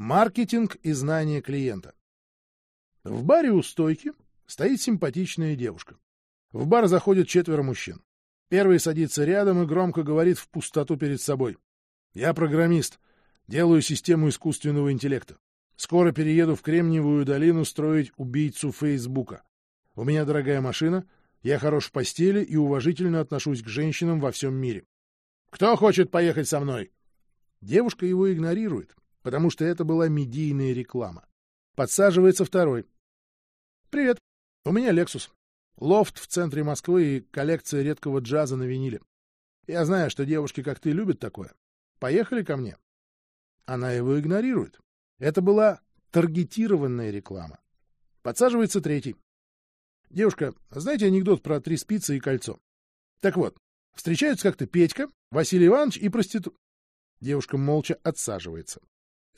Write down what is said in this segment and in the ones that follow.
Маркетинг и знание клиента. В баре у стойки стоит симпатичная девушка. В бар заходят четверо мужчин. Первый садится рядом и громко говорит в пустоту перед собой. «Я программист. Делаю систему искусственного интеллекта. Скоро перееду в Кремниевую долину строить убийцу Фейсбука. У меня дорогая машина, я хорош в постели и уважительно отношусь к женщинам во всем мире. Кто хочет поехать со мной?» Девушка его игнорирует, потому что это была медийная реклама. Подсаживается второй. «Привет, у меня Лексус. Лофт в центре Москвы и коллекция редкого джаза на виниле. Я знаю, что девушки, как ты, любят такое. Поехали ко мне». Она его игнорирует. Это была таргетированная реклама. Подсаживается третий. Девушка, знаете анекдот про три спицы и кольцо? Так вот, встречаются как-то Петька, Василий Иванович и проститут. Девушка молча отсаживается.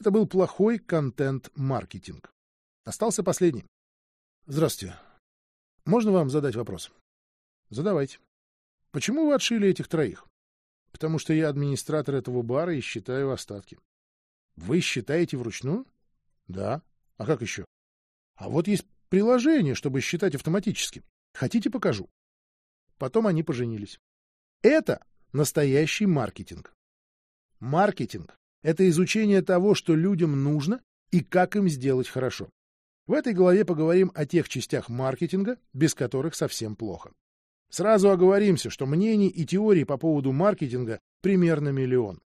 Это был плохой контент-маркетинг. Остался последний. Здравствуйте. Можно вам задать вопрос? Задавайте. Почему вы отшили этих троих? Потому что я администратор этого бара и считаю остатки. Вы считаете вручную? Да. А как еще? А вот есть приложение, чтобы считать автоматически. Хотите, покажу. Потом они поженились. Это настоящий маркетинг. Маркетинг — это изучение того, что людям нужно и как им сделать хорошо. В этой главе поговорим о тех частях маркетинга, без которых совсем плохо. Сразу оговоримся, что мнений и теорий по поводу маркетинга примерно миллион.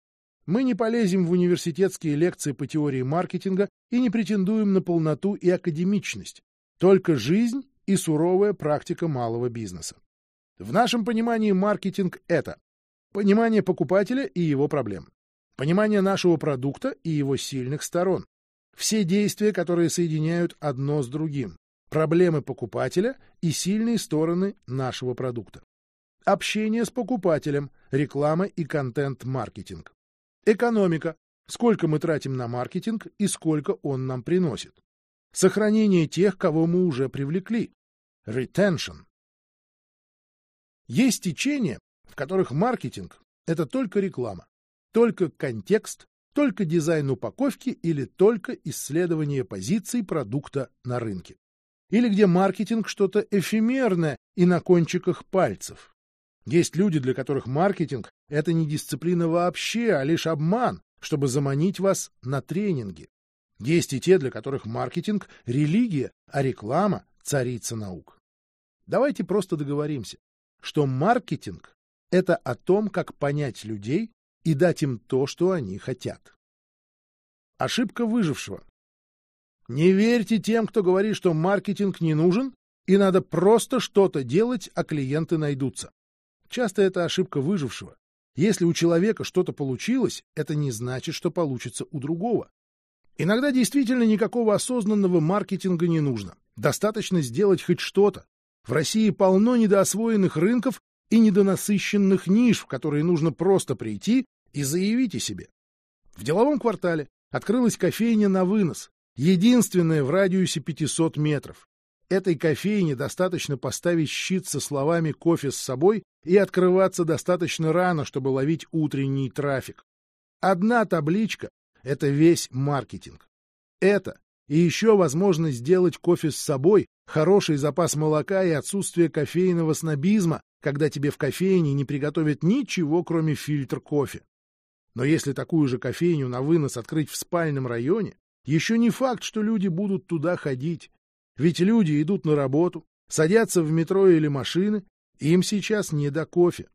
Мы не полезем в университетские лекции по теории маркетинга и не претендуем на полноту и академичность. Только жизнь и суровая практика малого бизнеса. В нашем понимании маркетинг — это понимание покупателя и его проблем, понимание нашего продукта и его сильных сторон, все действия, которые соединяют одно с другим, проблемы покупателя и сильные стороны нашего продукта. Общение с покупателем, реклама и контент-маркетинг. Экономика. Сколько мы тратим на маркетинг и сколько он нам приносит. Сохранение тех, кого мы уже привлекли. Retention. Есть течения, в которых маркетинг — это только реклама, только контекст, только дизайн упаковки или только исследование позиций продукта на рынке. Или где маркетинг что-то эфемерное и на кончиках пальцев. Есть люди, для которых маркетинг — это не дисциплина вообще, а лишь обман, чтобы заманить вас на тренинги. Есть и те, для которых маркетинг — религия, а реклама — царица наук. Давайте просто договоримся, что маркетинг — это о том, как понять людей и дать им то, что они хотят. Ошибка выжившего. Не верьте тем, кто говорит, что маркетинг не нужен, и надо просто что-то делать, а клиенты найдутся. Часто это ошибка выжившего. Если у человека что-то получилось, это не значит, что получится у другого. Иногда действительно никакого осознанного маркетинга не нужно. Достаточно сделать хоть что-то. В России полно недоосвоенных рынков и недонасыщенных ниш, в которые нужно просто прийти и заявить о себе. В деловом квартале открылась кофейня на вынос, единственная в радиусе 500 метров. Этой кофейне достаточно поставить щит со словами «кофе с собой» и открываться достаточно рано, чтобы ловить утренний трафик. Одна табличка это весь маркетинг. Это и еще возможность сделать кофе с собой, хороший запас молока и отсутствие кофейного снобизма, когда тебе в кофейне не приготовят ничего, кроме фильтр кофе. Но если такую же кофейню на вынос открыть в спальном районе, еще не факт, что люди будут туда ходить. Ведь люди идут на работу, садятся в метро или машины, им сейчас не до кофе.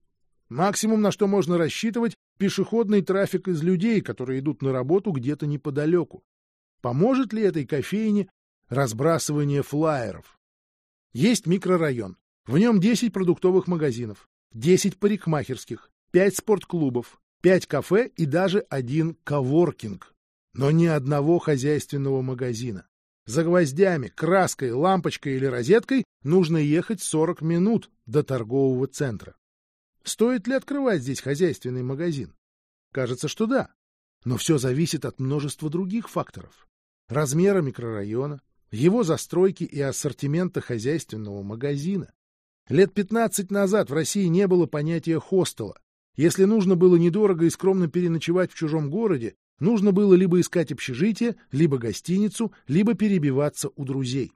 Максимум, на что можно рассчитывать, пешеходный трафик из людей, которые идут на работу где-то неподалеку. Поможет ли этой кофейне разбрасывание флаеров? Есть микрорайон. В нем 10 продуктовых магазинов, 10 парикмахерских, 5 спортклубов, 5 кафе и даже один коворкинг. Но ни одного хозяйственного магазина. За гвоздями, краской, лампочкой или розеткой нужно ехать 40 минут до торгового центра. Стоит ли открывать здесь хозяйственный магазин? Кажется, что да. Но все зависит от множества других факторов. Размера микрорайона, его застройки и ассортимента хозяйственного магазина. Лет 15 назад в России не было понятия хостела. Если нужно было недорого и скромно переночевать в чужом городе, нужно было либо искать общежитие, либо гостиницу, либо перебиваться у друзей.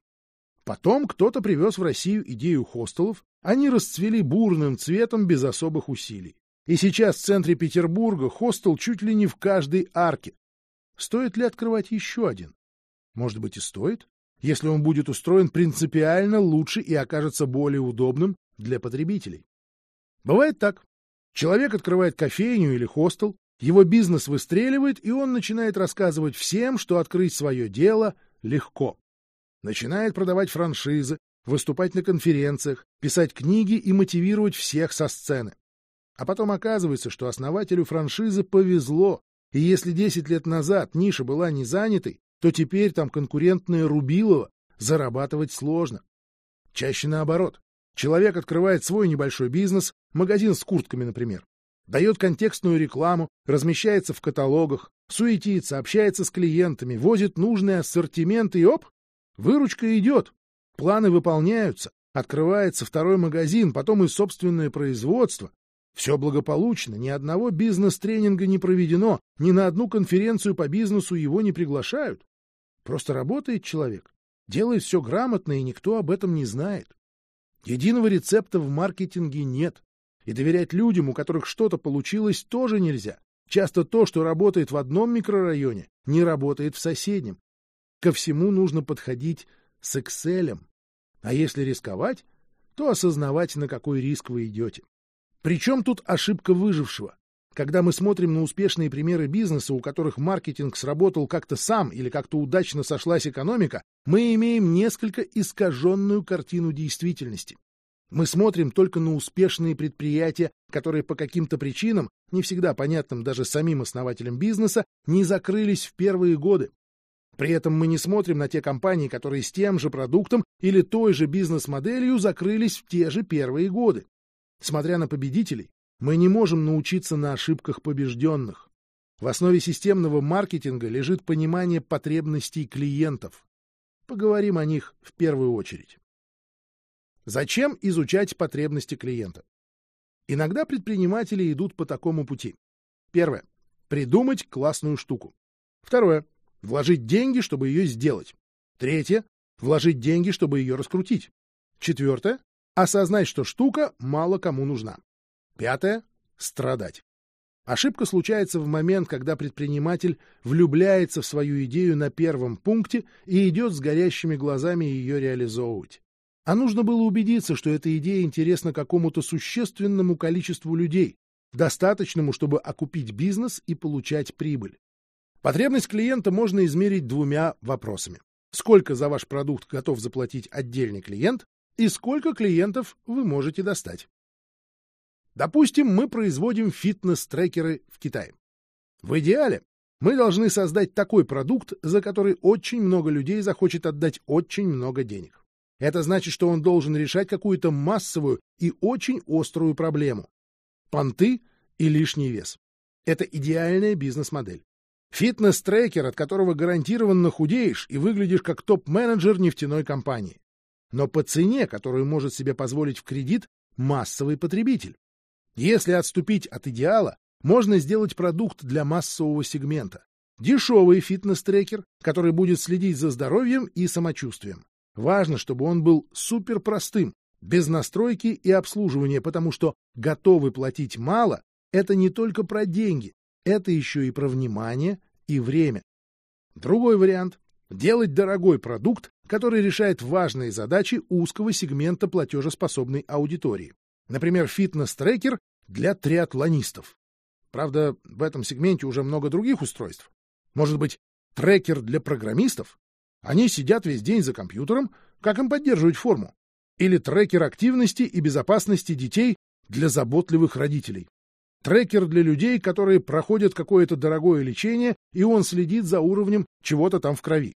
Потом кто-то привез в Россию идею хостелов, они расцвели бурным цветом без особых усилий. И сейчас в центре Петербурга хостел чуть ли не в каждой арке. Стоит ли открывать еще один? Может быть и стоит, если он будет устроен принципиально лучше и окажется более удобным для потребителей. Бывает так. Человек открывает кофейню или хостел, его бизнес выстреливает, и он начинает рассказывать всем, что открыть свое дело легко. Начинает продавать франшизы, выступать на конференциях, писать книги и мотивировать всех со сцены. А потом оказывается, что основателю франшизы повезло, и если 10 лет назад ниша была не занятой, то теперь там конкурентная Рубилова зарабатывать сложно. Чаще наоборот. Человек открывает свой небольшой бизнес, магазин с куртками, например, дает контекстную рекламу, размещается в каталогах, суетится, общается с клиентами, возит нужный ассортимент и оп, выручка идет, планы выполняются, открывается второй магазин, потом и собственное производство. Все благополучно, ни одного бизнес-тренинга не проведено, ни на одну конференцию по бизнесу его не приглашают. Просто работает человек, делает все грамотно, и никто об этом не знает. Единого рецепта в маркетинге нет. И доверять людям, у которых что-то получилось, тоже нельзя. Часто то, что работает в одном микрорайоне, не работает в соседнем. Ко всему нужно подходить с Excel. А если рисковать, то осознавать, на какой риск вы идете. Причем тут ошибка выжившего? Когда мы смотрим на успешные примеры бизнеса, у которых маркетинг сработал как-то сам или как-то удачно сошлась экономика, мы имеем несколько искаженную картину действительности. Мы смотрим только на успешные предприятия, которые по каким-то причинам, не всегда понятным даже самим основателям бизнеса, не закрылись в первые годы. При этом мы не смотрим на те компании, которые с тем же продуктом или той же бизнес-моделью закрылись в те же первые годы. Смотря на победителей, мы не можем научиться на ошибках побежденных. В основе системного маркетинга лежит понимание потребностей клиентов. Поговорим о них в первую очередь. Зачем изучать потребности клиента? Иногда предприниматели идут по такому пути. Первое. Придумать классную штуку. Второе. Вложить деньги, чтобы ее сделать. Третье. Вложить деньги, чтобы ее раскрутить. Четвертое. Осознать, что штука мало кому нужна. Пятое — страдать. Ошибка случается в момент, когда предприниматель влюбляется в свою идею на первом пункте и идет с горящими глазами ее реализовывать. А нужно было убедиться, что эта идея интересна какому-то существенному количеству людей, достаточному, чтобы окупить бизнес и получать прибыль. Потребность клиента можно измерить двумя вопросами. Сколько за ваш продукт готов заплатить отдельный клиент и сколько клиентов вы можете достать. Допустим, мы производим фитнес-трекеры в Китае. В идеале мы должны создать такой продукт, за который очень много людей захочет отдать очень много денег. Это значит, что он должен решать какую-то массовую и очень острую проблему. Понты и лишний вес. Это идеальная бизнес-модель. Фитнес-трекер, от которого гарантированно худеешь и выглядишь как топ-менеджер нефтяной компании. Но по цене, которую может себе позволить в кредит массовый потребитель. Если отступить от идеала, можно сделать продукт для массового сегмента. Дешевый фитнес-трекер, который будет следить за здоровьем и самочувствием. Важно, чтобы он был супер простым, без настройки и обслуживания, потому что готовы платить мало — это не только про деньги, это еще и про внимание и время. Другой вариант — делать дорогой продукт, который решает важные задачи узкого сегмента платежеспособной аудитории. Например, фитнес-трекер для триатлонистов. Правда, в этом сегменте уже много других устройств. Может быть, трекер для программистов? Они сидят весь день за компьютером, как им поддерживать форму? Или трекер активности и безопасности детей для заботливых родителей? Трекер для людей, которые проходят какое-то дорогое лечение, и он следит за уровнем чего-то там в крови.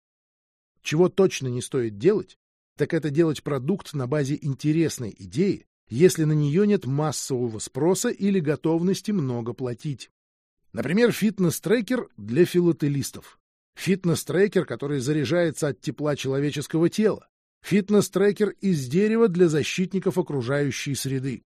Чего точно не стоит делать, так это делать продукт на базе интересной идеи, если на нее нет массового спроса или готовности много платить. Например, фитнес-трекер для филателистов. Фитнес-трекер, который заряжается от тепла человеческого тела. Фитнес-трекер из дерева для защитников окружающей среды.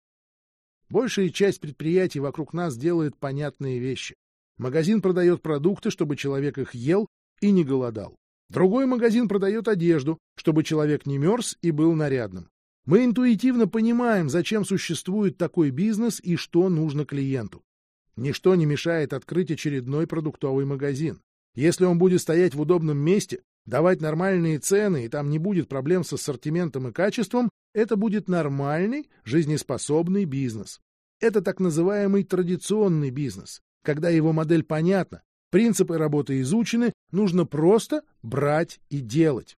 Большая часть предприятий вокруг нас делает понятные вещи. Магазин продает продукты, чтобы человек их ел и не голодал. Другой магазин продает одежду, чтобы человек не мерз и был нарядным. Мы интуитивно понимаем, зачем существует такой бизнес и что нужно клиенту. Ничто не мешает открыть очередной продуктовый магазин. Если он будет стоять в удобном месте, давать нормальные цены, и там не будет проблем с ассортиментом и качеством, это будет нормальный, жизнеспособный бизнес. Это так называемый традиционный бизнес, когда его модель понятна, принципы работы изучены, нужно просто брать и делать.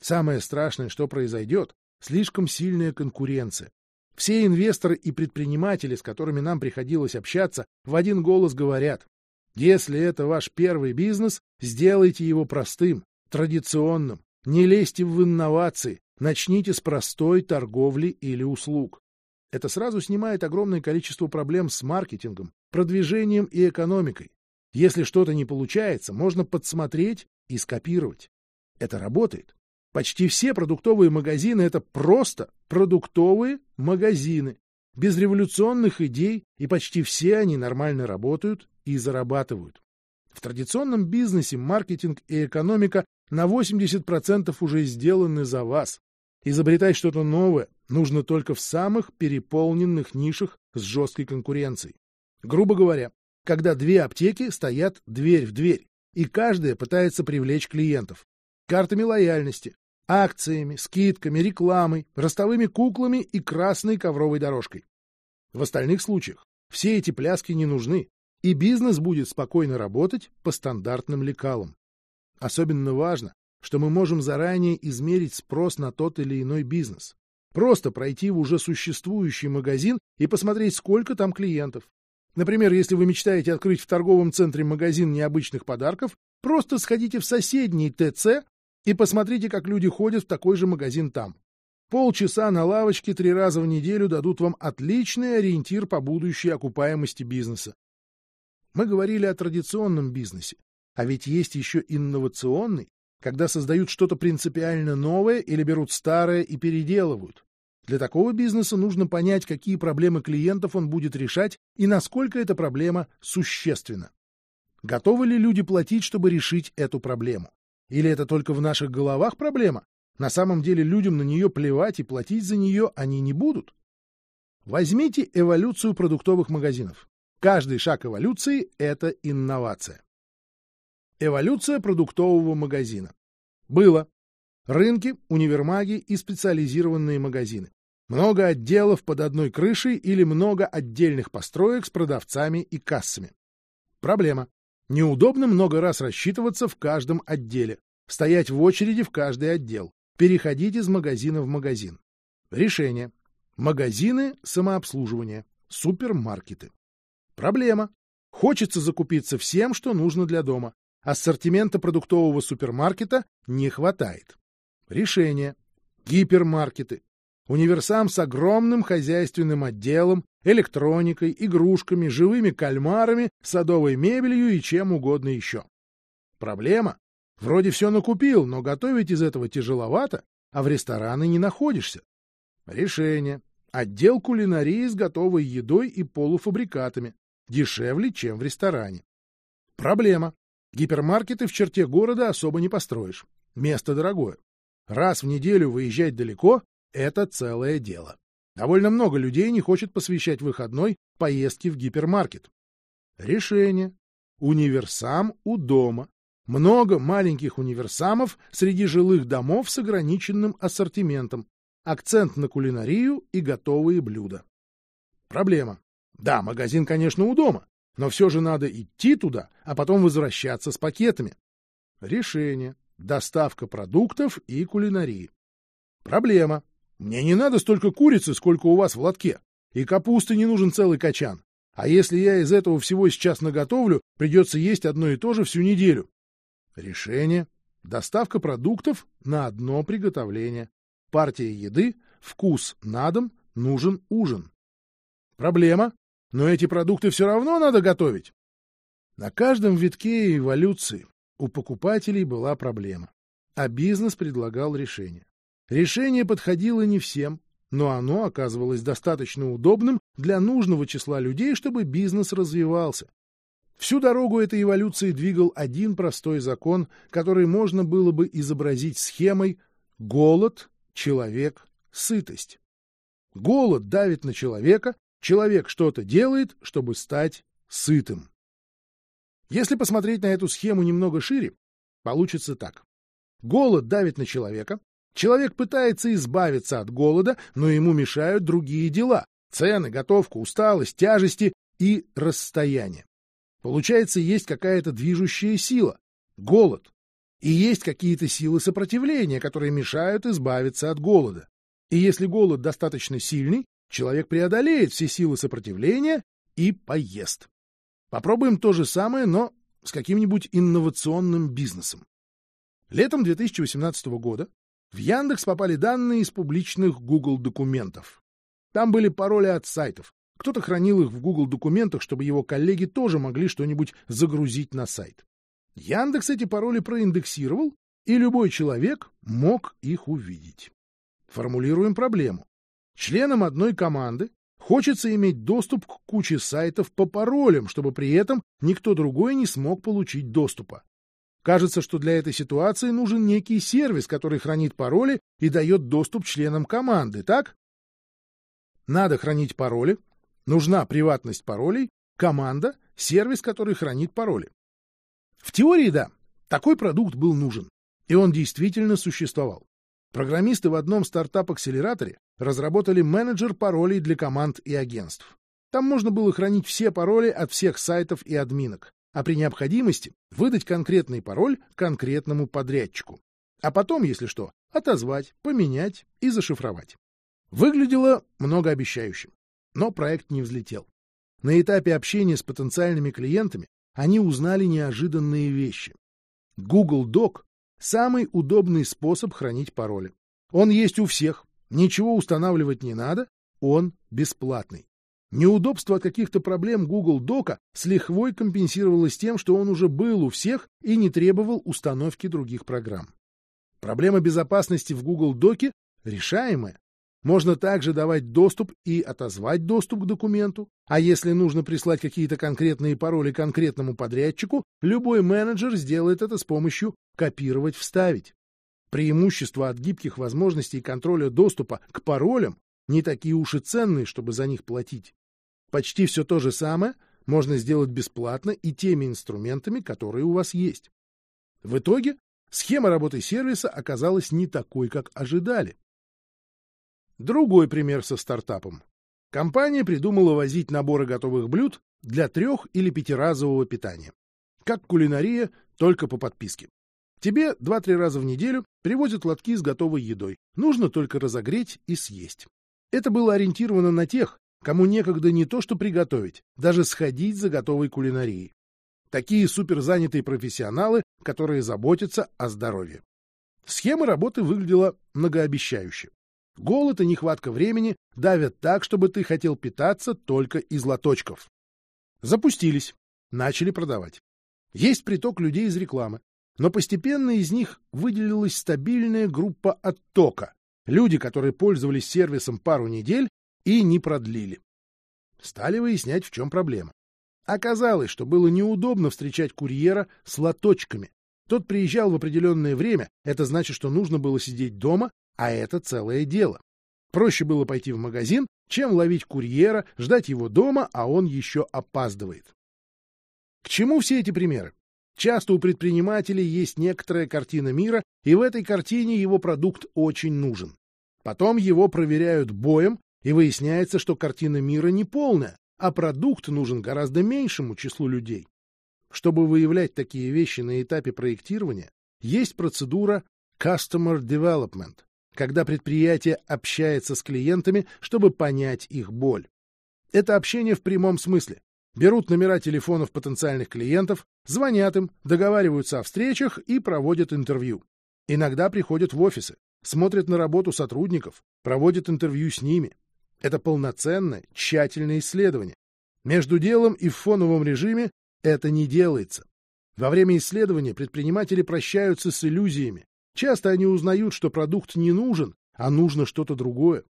Самое страшное, что произойдет, слишком сильная конкуренция. Все инвесторы и предприниматели, с которыми нам приходилось общаться, в один голос говорят, если это ваш первый бизнес, сделайте его простым, традиционным, не лезьте в инновации, начните с простой торговли или услуг. Это сразу снимает огромное количество проблем с маркетингом, продвижением и экономикой. Если что-то не получается, можно подсмотреть и скопировать. Это работает. Почти все продуктовые магазины — это просто продуктовые магазины, без революционных идей, и почти все они нормально работают и зарабатывают. В традиционном бизнесе маркетинг и экономика на 80% уже сделаны за вас. Изобретать что-то новое нужно только в самых переполненных нишах с жесткой конкуренцией. Грубо говоря, когда две аптеки стоят дверь в дверь, и каждая пытается привлечь клиентов. Картами лояльности, акциями, скидками, рекламой, ростовыми куклами и красной ковровой дорожкой. В остальных случаях все эти пляски не нужны, и бизнес будет спокойно работать по стандартным лекалам. Особенно важно, что мы можем заранее измерить спрос на тот или иной бизнес. Просто пройти в уже существующий магазин и посмотреть, сколько там клиентов. Например, если вы мечтаете открыть в торговом центре магазин необычных подарков, просто сходите в соседний ТЦ и посмотрите, как люди ходят в такой же магазин там. Полчаса на лавочке три раза в неделю дадут вам отличный ориентир по будущей окупаемости бизнеса. Мы говорили о традиционном бизнесе, а ведь есть еще инновационный, когда создают что-то принципиально новое или берут старое и переделывают. Для такого бизнеса нужно понять, какие проблемы клиентов он будет решать и насколько эта проблема существенна. Готовы ли люди платить, чтобы решить эту проблему? Или это только в наших головах проблема? На самом деле людям на нее плевать и платить за нее они не будут. Возьмите эволюцию продуктовых магазинов. Каждый шаг эволюции – это инновация. Эволюция продуктового магазина. Было. Рынки, универмаги и специализированные магазины. Много отделов под одной крышей или много отдельных построек с продавцами и кассами. Проблема. Неудобно много раз рассчитываться в каждом отделе, стоять в очереди в каждый отдел, переходить из магазина в магазин. Решение. Магазины самообслуживания, супермаркеты. Проблема. Хочется закупиться всем, что нужно для дома. Ассортимента продуктового супермаркета не хватает. Решение. Гипермаркеты. Универсам с огромным хозяйственным отделом, электроникой, игрушками, живыми кальмарами, садовой мебелью и чем угодно еще. Проблема. Вроде все накупил, но готовить из этого тяжеловато, а в рестораны не находишься. Решение. Отдел кулинарии с готовой едой и полуфабрикатами. Дешевле, чем в ресторане. Проблема. Гипермаркеты в черте города особо не построишь. Место дорогое. Раз в неделю выезжать далеко — это целое дело. Довольно много людей не хочет посвящать выходной поездке в гипермаркет. Решение. Универсам у дома. Много маленьких универсамов среди жилых домов с ограниченным ассортиментом. Акцент на кулинарию и готовые блюда. Проблема. Да, магазин, конечно, у дома, но все же надо идти туда, а потом возвращаться с пакетами. Решение. Доставка продуктов и кулинарии. Проблема. Мне не надо столько курицы, сколько у вас в лотке. И капусты не нужен целый качан. А если я из этого всего сейчас наготовлю, придется есть одно и то же всю неделю. Решение. Доставка продуктов на одно приготовление. Партия еды, вкус на дом, нужен ужин. Проблема. Но эти продукты все равно надо готовить. На каждом витке эволюции у покупателей была проблема, а бизнес предлагал решение. Решение подходило не всем, но оно оказывалось достаточно удобным для нужного числа людей, чтобы бизнес развивался. Всю дорогу этой эволюции двигал один простой закон, который можно было бы изобразить схемой «голод, человек, сытость». Голод давит на человека, человек что-то делает, чтобы стать сытым. Если посмотреть на эту схему немного шире, получится так. Голод давит на человека, человек пытается избавиться от голода, но ему мешают другие дела — цены, готовка, усталость, тяжести и расстояние. Получается, есть какая-то движущая сила — голод. И есть какие-то силы сопротивления, которые мешают избавиться от голода. И если голод достаточно сильный, человек преодолеет все силы сопротивления и поест. Попробуем то же самое, но с каким-нибудь инновационным бизнесом. Летом 2018 года в Яндекс попали данные из публичных Google документов. Там были пароли от сайтов, кто-то хранил их в Google документах, чтобы его коллеги тоже могли что-нибудь загрузить на сайт. Яндекс эти пароли проиндексировал, и любой человек мог их увидеть. Формулируем проблему. Членам одной команды хочется иметь доступ к куче сайтов по паролям, чтобы при этом никто другой не смог получить доступа. Кажется, что для этой ситуации нужен некий сервис, который хранит пароли и дает доступ членам команды, так? Надо хранить пароли, Нужна приватность паролей, команда, сервис, который хранит пароли. В теории, да, такой продукт был нужен, и он действительно существовал. Программисты в одном стартап-акселераторе разработали менеджер паролей для команд и агентств. Там можно было хранить все пароли от всех сайтов и админок, а при необходимости выдать конкретный пароль конкретному подрядчику. А потом, если что, отозвать, поменять и зашифровать. Выглядело многообещающим. Но проект не взлетел. На этапе общения с потенциальными клиентами они узнали неожиданные вещи. Google Doc — самый удобный способ хранить пароли. Он есть у всех, ничего устанавливать не надо, он бесплатный. Неудобство от каких-то проблем Google Дока с лихвой компенсировалось тем, что он уже был у всех и не требовал установки других программ. Проблема безопасности в Google Доке решаемая. Можно также давать доступ и отозвать доступ к документу, а если нужно прислать какие-то конкретные пароли конкретному подрядчику, любой менеджер сделает это с помощью «копировать-вставить». Преимущества от гибких возможностей контроля доступа к паролям не такие уж и ценные, чтобы за них платить. Почти все то же самое можно сделать бесплатно и теми инструментами, которые у вас есть. В итоге схема работы сервиса оказалась не такой, как ожидали. Другой пример со стартапом. Компания придумала возить наборы готовых блюд для трех- или пятиразового питания. Как кулинария, только по подписке. Тебе два-три раза в неделю привозят лотки с готовой едой. Нужно только разогреть и съесть. Это было ориентировано на тех, кому некогда не то что приготовить, даже сходить за готовой кулинарией. Такие суперзанятые профессионалы, которые заботятся о здоровье. Схема работы выглядела многообещающе. Голод и нехватка времени давят так, чтобы ты хотел питаться только из лоточков. Запустились, начали продавать. Есть приток людей из рекламы, но постепенно из них выделилась стабильная группа оттока. Люди, которые пользовались сервисом пару недель и не продлили. Стали выяснять, в чем проблема. Оказалось, что было неудобно встречать курьера с лоточками. Тот приезжал в определенное время, это значит, что нужно было сидеть дома а это целое дело. Проще было пойти в магазин, чем ловить курьера, ждать его дома, а он еще опаздывает. К чему все эти примеры? Часто у предпринимателей есть некоторая картина мира, и в этой картине его продукт очень нужен. Потом его проверяют боем, и выясняется, что картина мира не полная, а продукт нужен гораздо меньшему числу людей. Чтобы выявлять такие вещи на этапе проектирования, есть процедура Customer Development, когда предприятие общается с клиентами, чтобы понять их боль. Это общение в прямом смысле. Берут номера телефонов потенциальных клиентов, звонят им, договариваются о встречах и проводят интервью. Иногда приходят в офисы, смотрят на работу сотрудников, проводят интервью с ними. Это полноценное, тщательное исследование. Между делом и в фоновом режиме это не делается. Во время исследования предприниматели прощаются с иллюзиями, Часто они узнают, что продукт не нужен, а нужно что-то другое.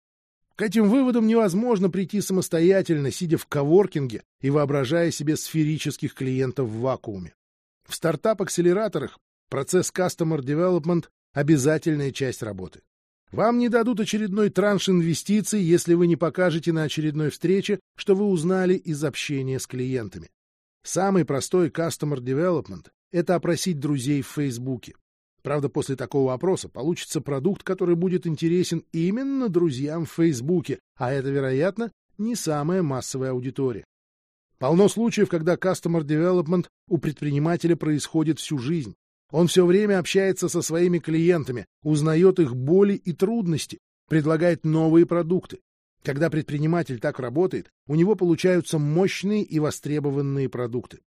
К этим выводам невозможно прийти самостоятельно, сидя в коворкинге и воображая себе сферических клиентов в вакууме. В стартап-акселераторах процесс Customer Development — обязательная часть работы. Вам не дадут очередной транш инвестиций, если вы не покажете на очередной встрече, что вы узнали из общения с клиентами. Самый простой Customer Development — это опросить друзей в Фейсбуке. Правда, после такого опроса получится продукт, который будет интересен именно друзьям в Фейсбуке, а это, вероятно, не самая массовая аудитория. Полно случаев, когда Customer Development у предпринимателя происходит всю жизнь. Он все время общается со своими клиентами, узнает их боли и трудности, предлагает новые продукты. Когда предприниматель так работает, у него получаются мощные и востребованные продукты.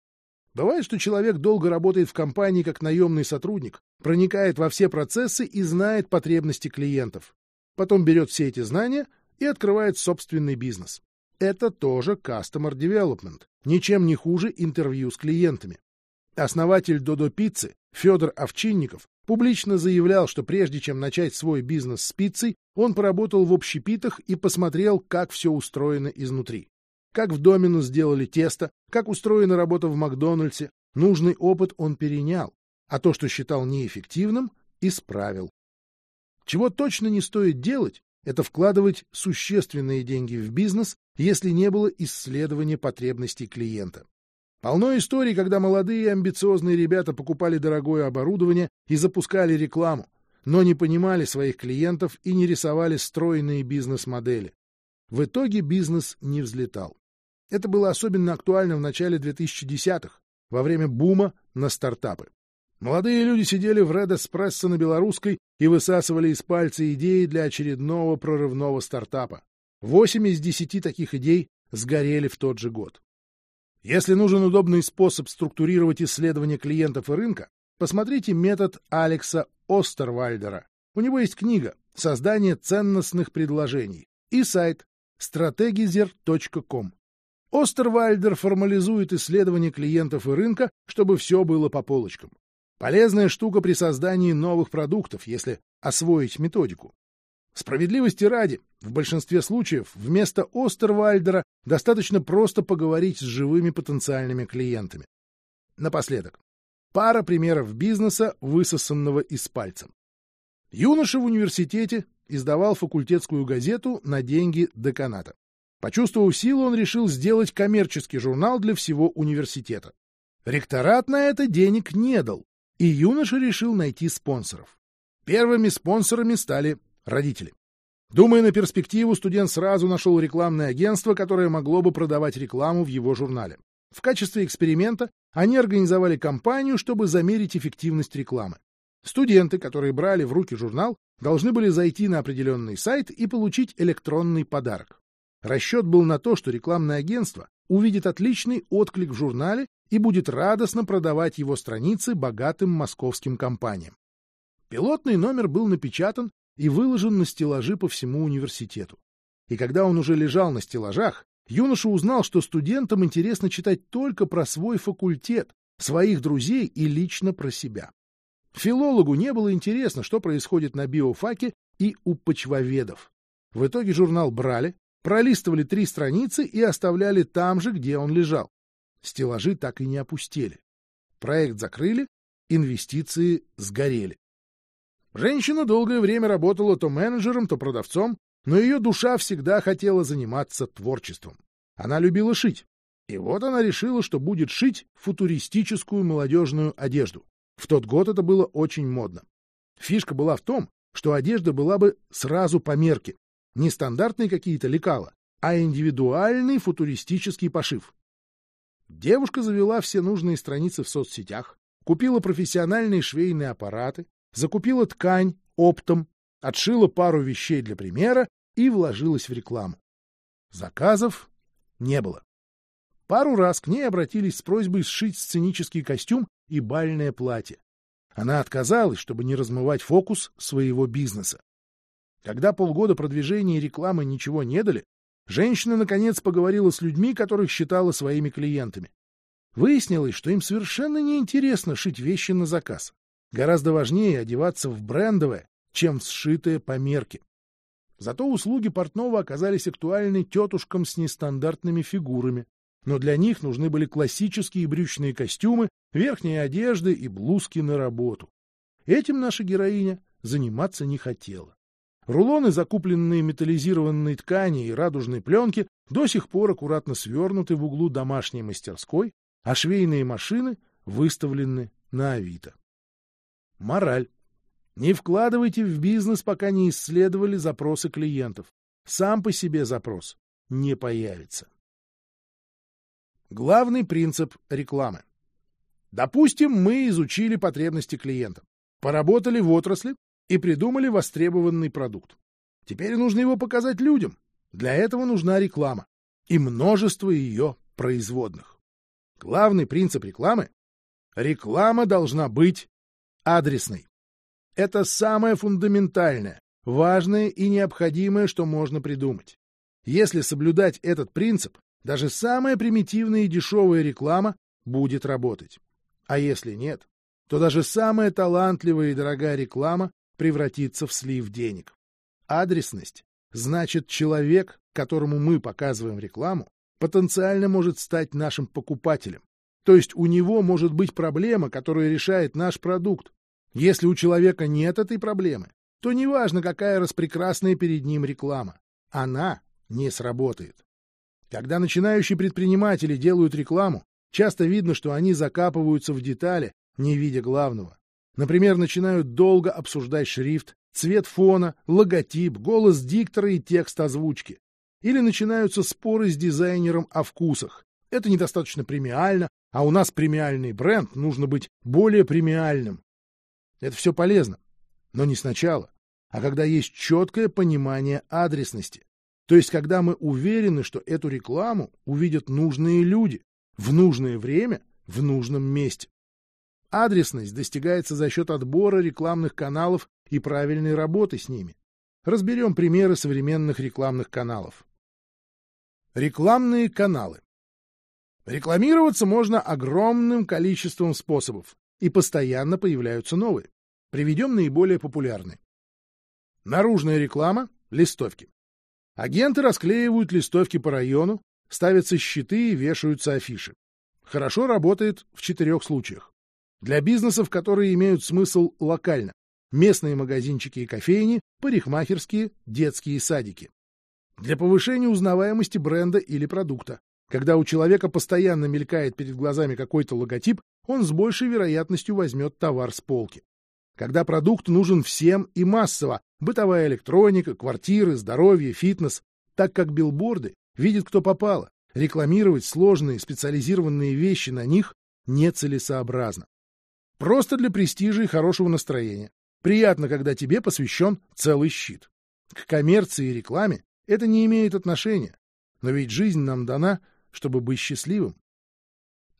Бывает, что человек долго работает в компании как наемный сотрудник, проникает во все процессы и знает потребности клиентов. Потом берет все эти знания и открывает собственный бизнес. Это тоже Customer Development, ничем не хуже интервью с клиентами. Основатель Додо Пиццы Федор Овчинников публично заявлял, что прежде чем начать свой бизнес с пиццей, он поработал в общепитах и посмотрел, как все устроено изнутри как в Домину сделали тесто, как устроена работа в Макдональдсе. Нужный опыт он перенял, а то, что считал неэффективным, исправил. Чего точно не стоит делать, это вкладывать существенные деньги в бизнес, если не было исследования потребностей клиента. Полно историй, когда молодые амбициозные ребята покупали дорогое оборудование и запускали рекламу, но не понимали своих клиентов и не рисовали стройные бизнес-модели. В итоге бизнес не взлетал. Это было особенно актуально в начале 2010-х, во время бума на стартапы. Молодые люди сидели в Red Espresso на белорусской и высасывали из пальца идеи для очередного прорывного стартапа. Восемь из десяти таких идей сгорели в тот же год. Если нужен удобный способ структурировать исследования клиентов и рынка, посмотрите метод Алекса Остервальдера. У него есть книга «Создание ценностных предложений» и сайт strategizer.com. Остервальдер формализует исследования клиентов и рынка, чтобы все было по полочкам. Полезная штука при создании новых продуктов, если освоить методику. Справедливости ради, в большинстве случаев вместо Остервальдера достаточно просто поговорить с живыми потенциальными клиентами. Напоследок, пара примеров бизнеса, высосанного из пальца. Юноша в университете издавал факультетскую газету на деньги деканата. Почувствовав силу, он решил сделать коммерческий журнал для всего университета. Ректорат на это денег не дал, и юноша решил найти спонсоров. Первыми спонсорами стали родители. Думая на перспективу, студент сразу нашел рекламное агентство, которое могло бы продавать рекламу в его журнале. В качестве эксперимента они организовали кампанию, чтобы замерить эффективность рекламы. Студенты, которые брали в руки журнал, должны были зайти на определенный сайт и получить электронный подарок. Расчет был на то, что рекламное агентство увидит отличный отклик в журнале и будет радостно продавать его страницы богатым московским компаниям. Пилотный номер был напечатан и выложен на стеллажи по всему университету. И когда он уже лежал на стеллажах, юноша узнал, что студентам интересно читать только про свой факультет, своих друзей и лично про себя. Филологу не было интересно, что происходит на биофаке и у почвоведов. В итоге журнал брали, пролистывали три страницы и оставляли там же, где он лежал. Стеллажи так и не опустели. Проект закрыли, инвестиции сгорели. Женщина долгое время работала то менеджером, то продавцом, но ее душа всегда хотела заниматься творчеством. Она любила шить. И вот она решила, что будет шить футуристическую молодежную одежду. В тот год это было очень модно. Фишка была в том, что одежда была бы сразу по мерке, не стандартные какие-то лекала, а индивидуальный футуристический пошив. Девушка завела все нужные страницы в соцсетях, купила профессиональные швейные аппараты, закупила ткань оптом, отшила пару вещей для примера и вложилась в рекламу. Заказов не было. Пару раз к ней обратились с просьбой сшить сценический костюм и бальное платье. Она отказалась, чтобы не размывать фокус своего бизнеса. Когда полгода продвижения и рекламы ничего не дали, женщина наконец поговорила с людьми, которых считала своими клиентами. Выяснилось, что им совершенно неинтересно шить вещи на заказ. Гораздо важнее одеваться в брендовое, чем сшитое по мерке. Зато услуги портного оказались актуальны тетушкам с нестандартными фигурами. Но для них нужны были классические брючные костюмы, верхние одежды и блузки на работу. Этим наша героиня заниматься не хотела. Рулоны, закупленные металлизированной ткани и радужной пленки, до сих пор аккуратно свернуты в углу домашней мастерской, а швейные машины выставлены на Авито. Мораль. Не вкладывайте в бизнес, пока не исследовали запросы клиентов. Сам по себе запрос не появится. Главный принцип рекламы. Допустим, мы изучили потребности клиента, поработали в отрасли и придумали востребованный продукт. Теперь нужно его показать людям. Для этого нужна реклама и множество ее производных. Главный принцип рекламы — реклама должна быть адресной. Это самое фундаментальное, важное и необходимое, что можно придумать. Если соблюдать этот принцип, даже самая примитивная и дешевая реклама будет работать. А если нет, то даже самая талантливая и дорогая реклама превратится в слив денег. Адресность значит человек, которому мы показываем рекламу, потенциально может стать нашим покупателем. То есть у него может быть проблема, которая решает наш продукт. Если у человека нет этой проблемы, то неважно, какая распрекрасная перед ним реклама, она не сработает. Когда начинающие предприниматели делают рекламу, часто видно, что они закапываются в детали, не видя главного. Например, начинают долго обсуждать шрифт, цвет фона, логотип, голос диктора и текст озвучки. Или начинаются споры с дизайнером о вкусах. Это недостаточно премиально, а у нас премиальный бренд, нужно быть более премиальным. Это все полезно, но не сначала, а когда есть четкое понимание адресности. То есть, когда мы уверены, что эту рекламу увидят нужные люди в нужное время в нужном месте. Адресность достигается за счет отбора рекламных каналов и правильной работы с ними. Разберем примеры современных рекламных каналов. Рекламные каналы. Рекламироваться можно огромным количеством способов, и постоянно появляются новые. Приведем наиболее популярные. Наружная реклама — листовки. Агенты расклеивают листовки по району, ставятся щиты и вешаются афиши. Хорошо работает в четырех случаях. Для бизнесов, которые имеют смысл локально. Местные магазинчики и кофейни, парикмахерские, детские садики. Для повышения узнаваемости бренда или продукта. Когда у человека постоянно мелькает перед глазами какой-то логотип, он с большей вероятностью возьмет товар с полки. Когда продукт нужен всем и массово, бытовая электроника, квартиры, здоровье, фитнес, так как билборды видят, кто попало, рекламировать сложные специализированные вещи на них нецелесообразно. Просто для престижа и хорошего настроения. Приятно, когда тебе посвящен целый щит. К коммерции и рекламе это не имеет отношения. Но ведь жизнь нам дана, чтобы быть счастливым.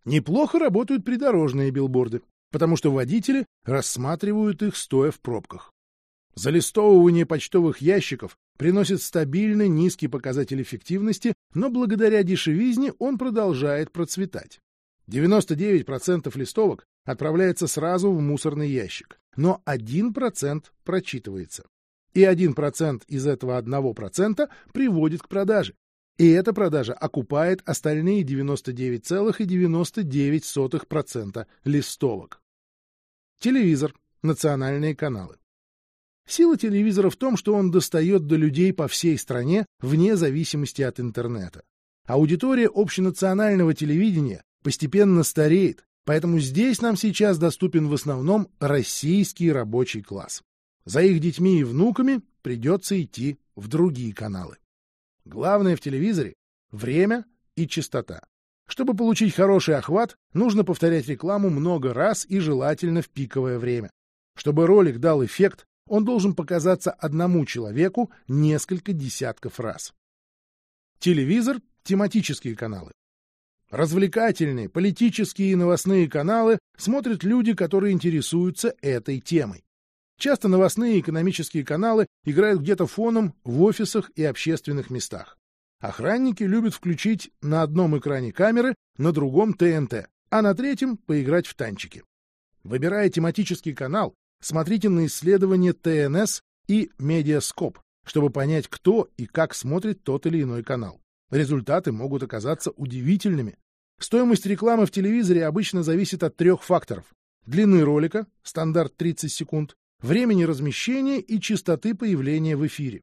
Неплохо работают придорожные билборды, потому что водители рассматривают их, стоя в пробках. Залистовывание почтовых ящиков приносит стабильно низкий показатель эффективности, но благодаря дешевизне он продолжает процветать. 99% листовок отправляется сразу в мусорный ящик, но 1% прочитывается. И 1% из этого 1% приводит к продаже. И эта продажа окупает остальные 99,99% листовок. Телевизор, национальные каналы. Сила телевизора в том, что он достает до людей по всей стране вне зависимости от интернета. Аудитория общенационального телевидения постепенно стареет, поэтому здесь нам сейчас доступен в основном российский рабочий класс. За их детьми и внуками придется идти в другие каналы. Главное в телевизоре — время и частота. Чтобы получить хороший охват, нужно повторять рекламу много раз и желательно в пиковое время. Чтобы ролик дал эффект, он должен показаться одному человеку несколько десятков раз. Телевизор — тематические каналы. Развлекательные, политические и новостные каналы смотрят люди, которые интересуются этой темой. Часто новостные экономические каналы играют где-то фоном в офисах и общественных местах. Охранники любят включить на одном экране камеры, на другом ТНТ, а на третьем поиграть в танчики. Выбирая тематический канал, смотрите на исследования ТНС и Медиаскоп, чтобы понять, кто и как смотрит тот или иной канал. Результаты могут оказаться удивительными. Стоимость рекламы в телевизоре обычно зависит от трех факторов. Длины ролика, стандарт 30 секунд, времени размещения и частоты появления в эфире.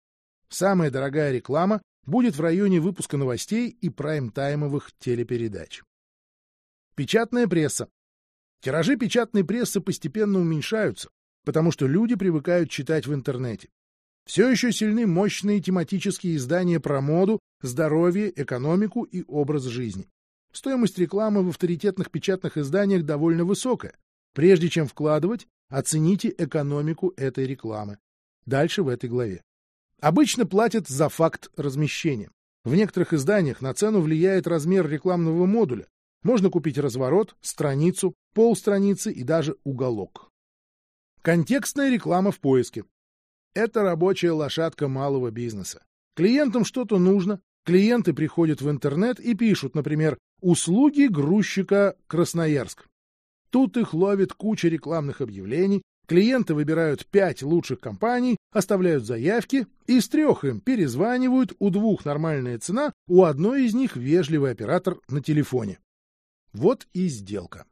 Самая дорогая реклама будет в районе выпуска новостей и прайм-таймовых телепередач. Печатная пресса. Тиражи печатной прессы постепенно уменьшаются, потому что люди привыкают читать в интернете. Все еще сильны мощные тематические издания про моду, здоровье, экономику и образ жизни. Стоимость рекламы в авторитетных печатных изданиях довольно высокая. Прежде чем вкладывать, оцените экономику этой рекламы. Дальше в этой главе. Обычно платят за факт размещения. В некоторых изданиях на цену влияет размер рекламного модуля. Можно купить разворот, страницу, полстраницы и даже уголок. Контекстная реклама в поиске. Это рабочая лошадка малого бизнеса. Клиентам что-то нужно, клиенты приходят в интернет и пишут, например, «Услуги грузчика Красноярск». Тут их ловит куча рекламных объявлений, клиенты выбирают пять лучших компаний, оставляют заявки, из трех им перезванивают, у двух нормальная цена, у одной из них вежливый оператор на телефоне. Вот и сделка.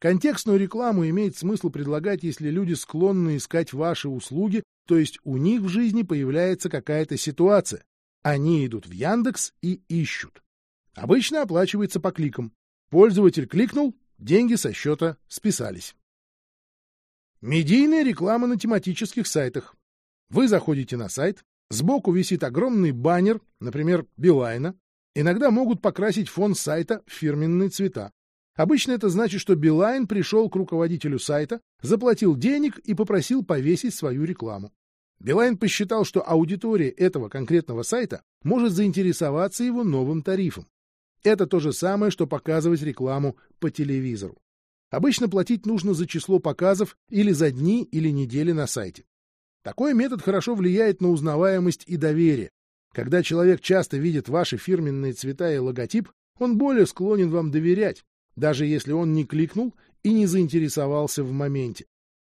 Контекстную рекламу имеет смысл предлагать, если люди склонны искать ваши услуги, то есть у них в жизни появляется какая-то ситуация. Они идут в Яндекс и ищут. Обычно оплачивается по кликам. Пользователь кликнул, деньги со счета списались. Медийная реклама на тематических сайтах. Вы заходите на сайт, сбоку висит огромный баннер, например, Билайна. Иногда могут покрасить фон сайта в фирменные цвета. Обычно это значит, что Билайн пришел к руководителю сайта, заплатил денег и попросил повесить свою рекламу. Билайн посчитал, что аудитория этого конкретного сайта может заинтересоваться его новым тарифом. Это то же самое, что показывать рекламу по телевизору. Обычно платить нужно за число показов или за дни или недели на сайте. Такой метод хорошо влияет на узнаваемость и доверие. Когда человек часто видит ваши фирменные цвета и логотип, он более склонен вам доверять, даже если он не кликнул и не заинтересовался в моменте.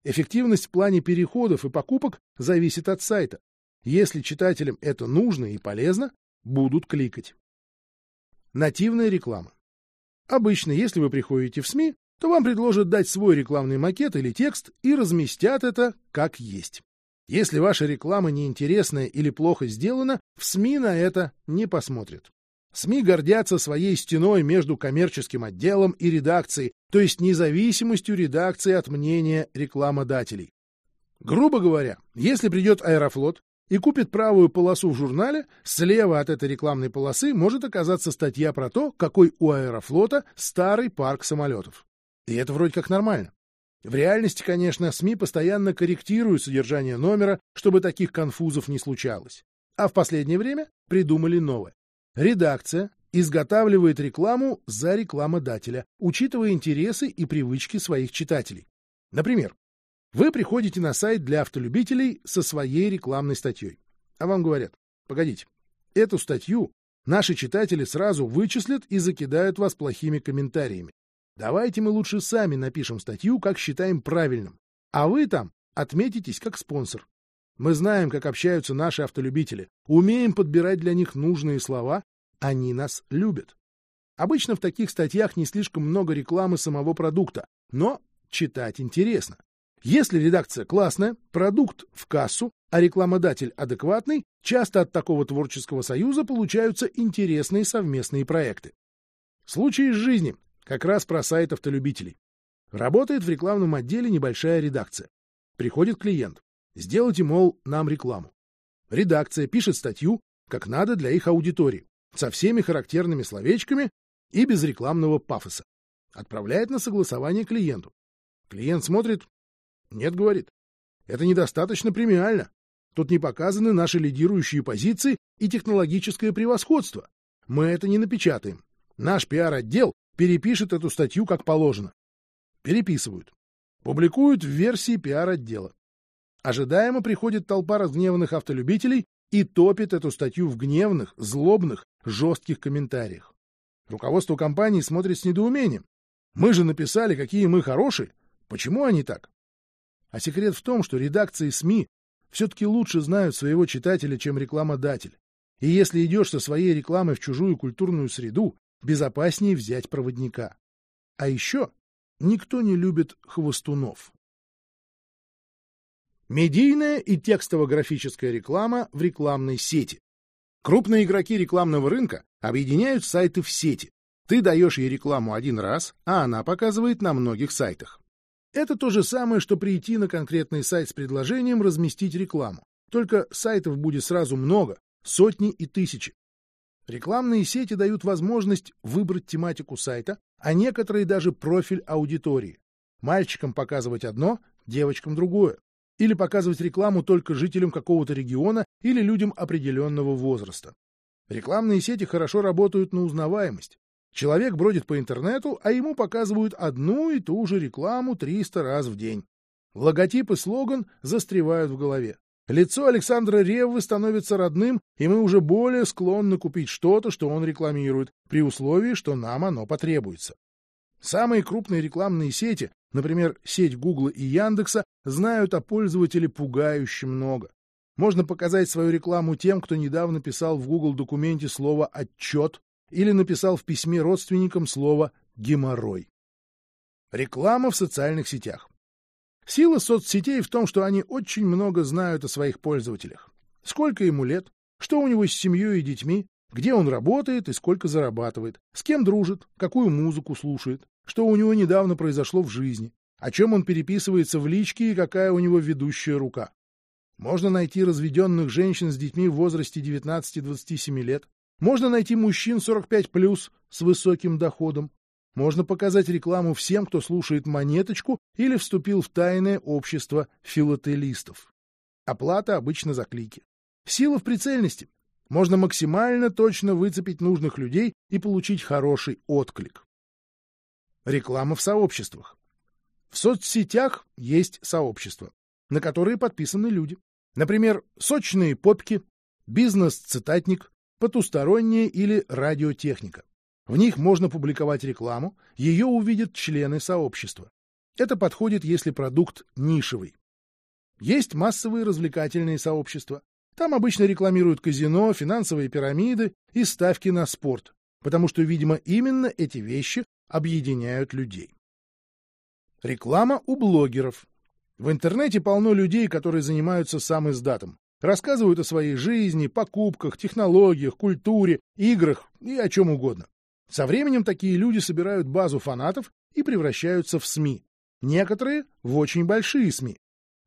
Эффективность в плане переходов и покупок зависит от сайта. Если читателям это нужно и полезно, будут кликать. Нативная реклама. Обычно, если вы приходите в СМИ, то вам предложат дать свой рекламный макет или текст и разместят это как есть. Если ваша реклама неинтересная или плохо сделана, в СМИ на это не посмотрят. СМИ гордятся своей стеной между коммерческим отделом и редакцией, то есть независимостью редакции от мнения рекламодателей. Грубо говоря, если придет Аэрофлот и купит правую полосу в журнале, слева от этой рекламной полосы может оказаться статья про то, какой у Аэрофлота старый парк самолетов. И это вроде как нормально. В реальности, конечно, СМИ постоянно корректируют содержание номера, чтобы таких конфузов не случалось. А в последнее время придумали новое. Редакция изготавливает рекламу за рекламодателя, учитывая интересы и привычки своих читателей. Например, вы приходите на сайт для автолюбителей со своей рекламной статьей. А вам говорят, погодите, эту статью наши читатели сразу вычислят и закидают вас плохими комментариями. Давайте мы лучше сами напишем статью, как считаем правильным, а вы там отметитесь как спонсор. Мы знаем, как общаются наши автолюбители, умеем подбирать для них нужные слова, они нас любят. Обычно в таких статьях не слишком много рекламы самого продукта, но читать интересно. Если редакция классная, продукт в кассу, а рекламодатель адекватный, часто от такого творческого союза получаются интересные совместные проекты. Случаи из жизни. Как раз про сайт автолюбителей. Работает в рекламном отделе небольшая редакция. Приходит клиент. Сделайте, мол, нам рекламу. Редакция пишет статью, как надо для их аудитории, со всеми характерными словечками и без рекламного пафоса. Отправляет на согласование клиенту. Клиент смотрит. Нет, говорит. Это недостаточно премиально. Тут не показаны наши лидирующие позиции и технологическое превосходство. Мы это не напечатаем. Наш пиар-отдел перепишет эту статью как положено. Переписывают. Публикуют в версии пиар-отдела. Ожидаемо приходит толпа разгневанных автолюбителей и топит эту статью в гневных, злобных, жестких комментариях. Руководство компании смотрит с недоумением. Мы же написали, какие мы хорошие. Почему они так? А секрет в том, что редакции СМИ все-таки лучше знают своего читателя, чем рекламодатель. И если идешь со своей рекламой в чужую культурную среду, безопаснее взять проводника. А еще никто не любит хвостунов. Медийная и текстово-графическая реклама в рекламной сети. Крупные игроки рекламного рынка объединяют сайты в сети. Ты даешь ей рекламу один раз, а она показывает на многих сайтах. Это то же самое, что прийти на конкретный сайт с предложением разместить рекламу. Только сайтов будет сразу много, сотни и тысячи. Рекламные сети дают возможность выбрать тематику сайта, а некоторые даже профиль аудитории. Мальчикам показывать одно, девочкам другое или показывать рекламу только жителям какого-то региона или людям определенного возраста. Рекламные сети хорошо работают на узнаваемость. Человек бродит по интернету, а ему показывают одну и ту же рекламу 300 раз в день. Логотип и слоган застревают в голове. Лицо Александра Реввы становится родным, и мы уже более склонны купить что-то, что он рекламирует, при условии, что нам оно потребуется. Самые крупные рекламные сети Например, сеть Гугла и Яндекса знают о пользователе пугающе много. Можно показать свою рекламу тем, кто недавно писал в Google документе слово «отчет» или написал в письме родственникам слово «геморрой». Реклама в социальных сетях. Сила соцсетей в том, что они очень много знают о своих пользователях. Сколько ему лет, что у него с семьей и детьми, где он работает и сколько зарабатывает, с кем дружит, какую музыку слушает что у него недавно произошло в жизни, о чем он переписывается в личке и какая у него ведущая рука. Можно найти разведенных женщин с детьми в возрасте 19-27 лет, можно найти мужчин 45+, с высоким доходом, можно показать рекламу всем, кто слушает монеточку или вступил в тайное общество филателистов. Оплата обычно за клики. Сила в прицельности. Можно максимально точно выцепить нужных людей и получить хороший отклик. Реклама в сообществах. В соцсетях есть сообщества, на которые подписаны люди. Например, сочные попки, бизнес-цитатник, потусторонняя или радиотехника. В них можно публиковать рекламу, ее увидят члены сообщества. Это подходит, если продукт нишевый. Есть массовые развлекательные сообщества. Там обычно рекламируют казино, финансовые пирамиды и ставки на спорт, потому что, видимо, именно эти вещи объединяют людей. Реклама у блогеров. В интернете полно людей, которые занимаются сам издатом. Рассказывают о своей жизни, покупках, технологиях, культуре, играх и о чем угодно. Со временем такие люди собирают базу фанатов и превращаются в СМИ. Некоторые — в очень большие СМИ.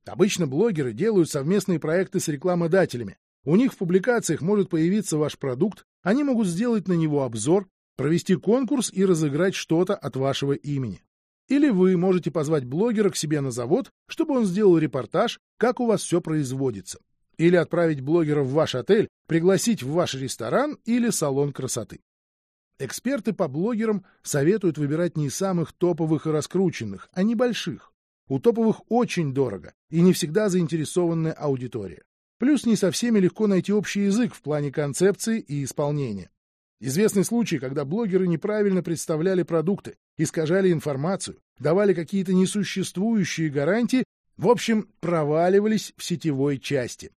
Обычно блогеры делают совместные проекты с рекламодателями. У них в публикациях может появиться ваш продукт, они могут сделать на него обзор, провести конкурс и разыграть что-то от вашего имени. Или вы можете позвать блогера к себе на завод, чтобы он сделал репортаж, как у вас все производится. Или отправить блогера в ваш отель, пригласить в ваш ресторан или салон красоты. Эксперты по блогерам советуют выбирать не самых топовых и раскрученных, а небольших. У топовых очень дорого и не всегда заинтересованная аудитория. Плюс не со всеми легко найти общий язык в плане концепции и исполнения. Известный случай, когда блогеры неправильно представляли продукты, искажали информацию, давали какие-то несуществующие гарантии, в общем, проваливались в сетевой части.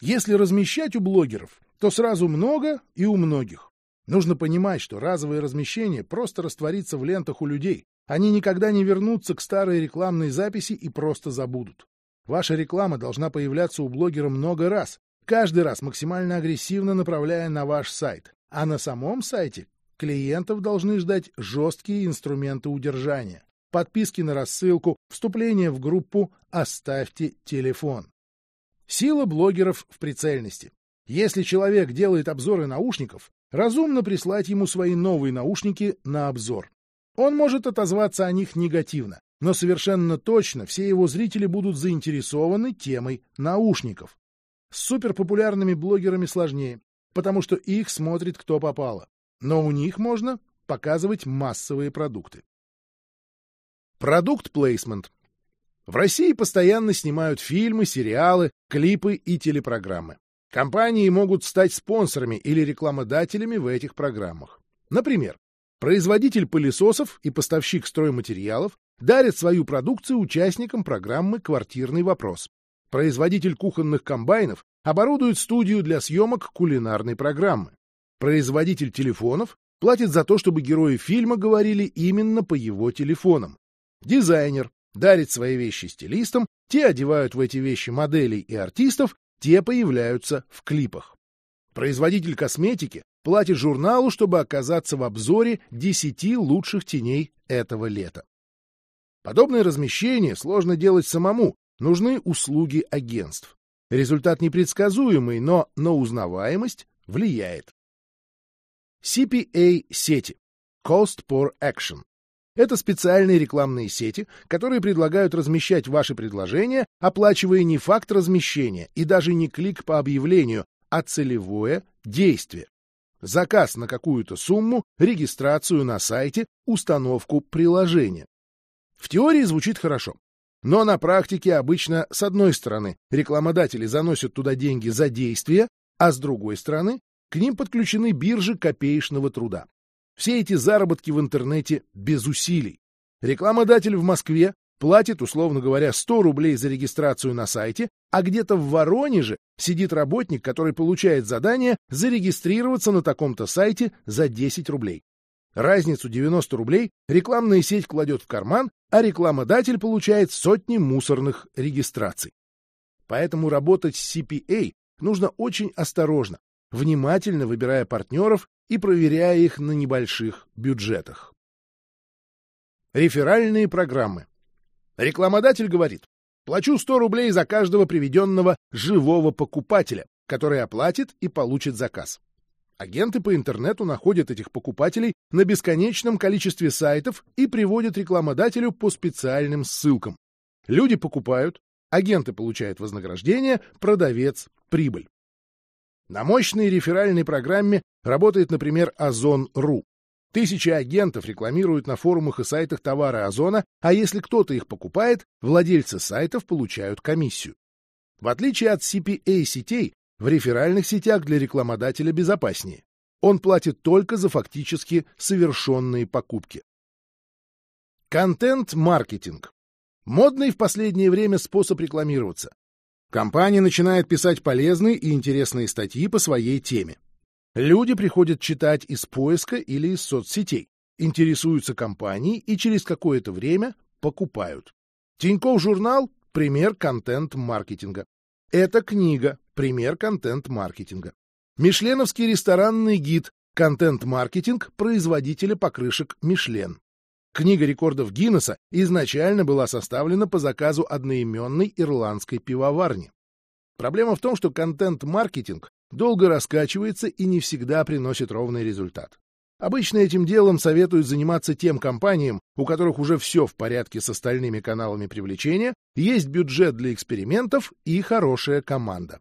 Если размещать у блогеров, то сразу много и у многих. Нужно понимать, что разовое размещение просто растворится в лентах у людей. Они никогда не вернутся к старой рекламной записи и просто забудут. Ваша реклама должна появляться у блогера много раз, каждый раз максимально агрессивно направляя на ваш сайт. А на самом сайте клиентов должны ждать жесткие инструменты удержания, подписки на рассылку, вступление в группу «Оставьте телефон». Сила блогеров в прицельности. Если человек делает обзоры наушников, разумно прислать ему свои новые наушники на обзор. Он может отозваться о них негативно, но совершенно точно все его зрители будут заинтересованы темой наушников. С суперпопулярными блогерами сложнее потому что их смотрит кто попало. Но у них можно показывать массовые продукты. Продукт-плейсмент. В России постоянно снимают фильмы, сериалы, клипы и телепрограммы. Компании могут стать спонсорами или рекламодателями в этих программах. Например, производитель пылесосов и поставщик стройматериалов дарят свою продукцию участникам программы «Квартирный вопрос». Производитель кухонных комбайнов оборудует студию для съемок кулинарной программы. Производитель телефонов платит за то, чтобы герои фильма говорили именно по его телефонам. Дизайнер дарит свои вещи стилистам, те одевают в эти вещи моделей и артистов, те появляются в клипах. Производитель косметики платит журналу, чтобы оказаться в обзоре 10 лучших теней этого лета. Подобное размещение сложно делать самому, нужны услуги агентств. Результат непредсказуемый, но на узнаваемость влияет. CPA-сети Cost per Action это специальные рекламные сети, которые предлагают размещать ваши предложения, оплачивая не факт размещения и даже не клик по объявлению, а целевое действие. Заказ на какую-то сумму, регистрацию на сайте, установку приложения. В теории звучит хорошо. Но на практике обычно, с одной стороны, рекламодатели заносят туда деньги за действие, а с другой стороны, к ним подключены биржи копеечного труда. Все эти заработки в интернете без усилий. Рекламодатель в Москве платит, условно говоря, 100 рублей за регистрацию на сайте, а где-то в Воронеже сидит работник, который получает задание зарегистрироваться на таком-то сайте за 10 рублей. Разницу 90 рублей рекламная сеть кладет в карман, а рекламодатель получает сотни мусорных регистраций. Поэтому работать с CPA нужно очень осторожно, внимательно выбирая партнеров и проверяя их на небольших бюджетах. Реферальные программы. Рекламодатель говорит, плачу 100 рублей за каждого приведенного живого покупателя, который оплатит и получит заказ. Агенты по интернету находят этих покупателей на бесконечном количестве сайтов и приводят рекламодателю по специальным ссылкам. Люди покупают, агенты получают вознаграждение, продавец — прибыль. На мощной реферальной программе работает, например, Озон.ру. Тысячи агентов рекламируют на форумах и сайтах товары Озона, а если кто-то их покупает, владельцы сайтов получают комиссию. В отличие от CPA-сетей, в реферальных сетях для рекламодателя безопаснее. Он платит только за фактически совершенные покупки. Контент-маркетинг. Модный в последнее время способ рекламироваться. Компания начинает писать полезные и интересные статьи по своей теме. Люди приходят читать из поиска или из соцсетей, интересуются компанией и через какое-то время покупают. Тинькофф журнал — пример контент-маркетинга. Эта книга — пример контент-маркетинга. Мишленовский ресторанный гид «Контент-маркетинг» производителя покрышек «Мишлен». Книга рекордов Гиннесса изначально была составлена по заказу одноименной ирландской пивоварни. Проблема в том, что контент-маркетинг долго раскачивается и не всегда приносит ровный результат. Обычно этим делом советуют заниматься тем компаниям, у которых уже все в порядке с остальными каналами привлечения, есть бюджет для экспериментов и хорошая команда.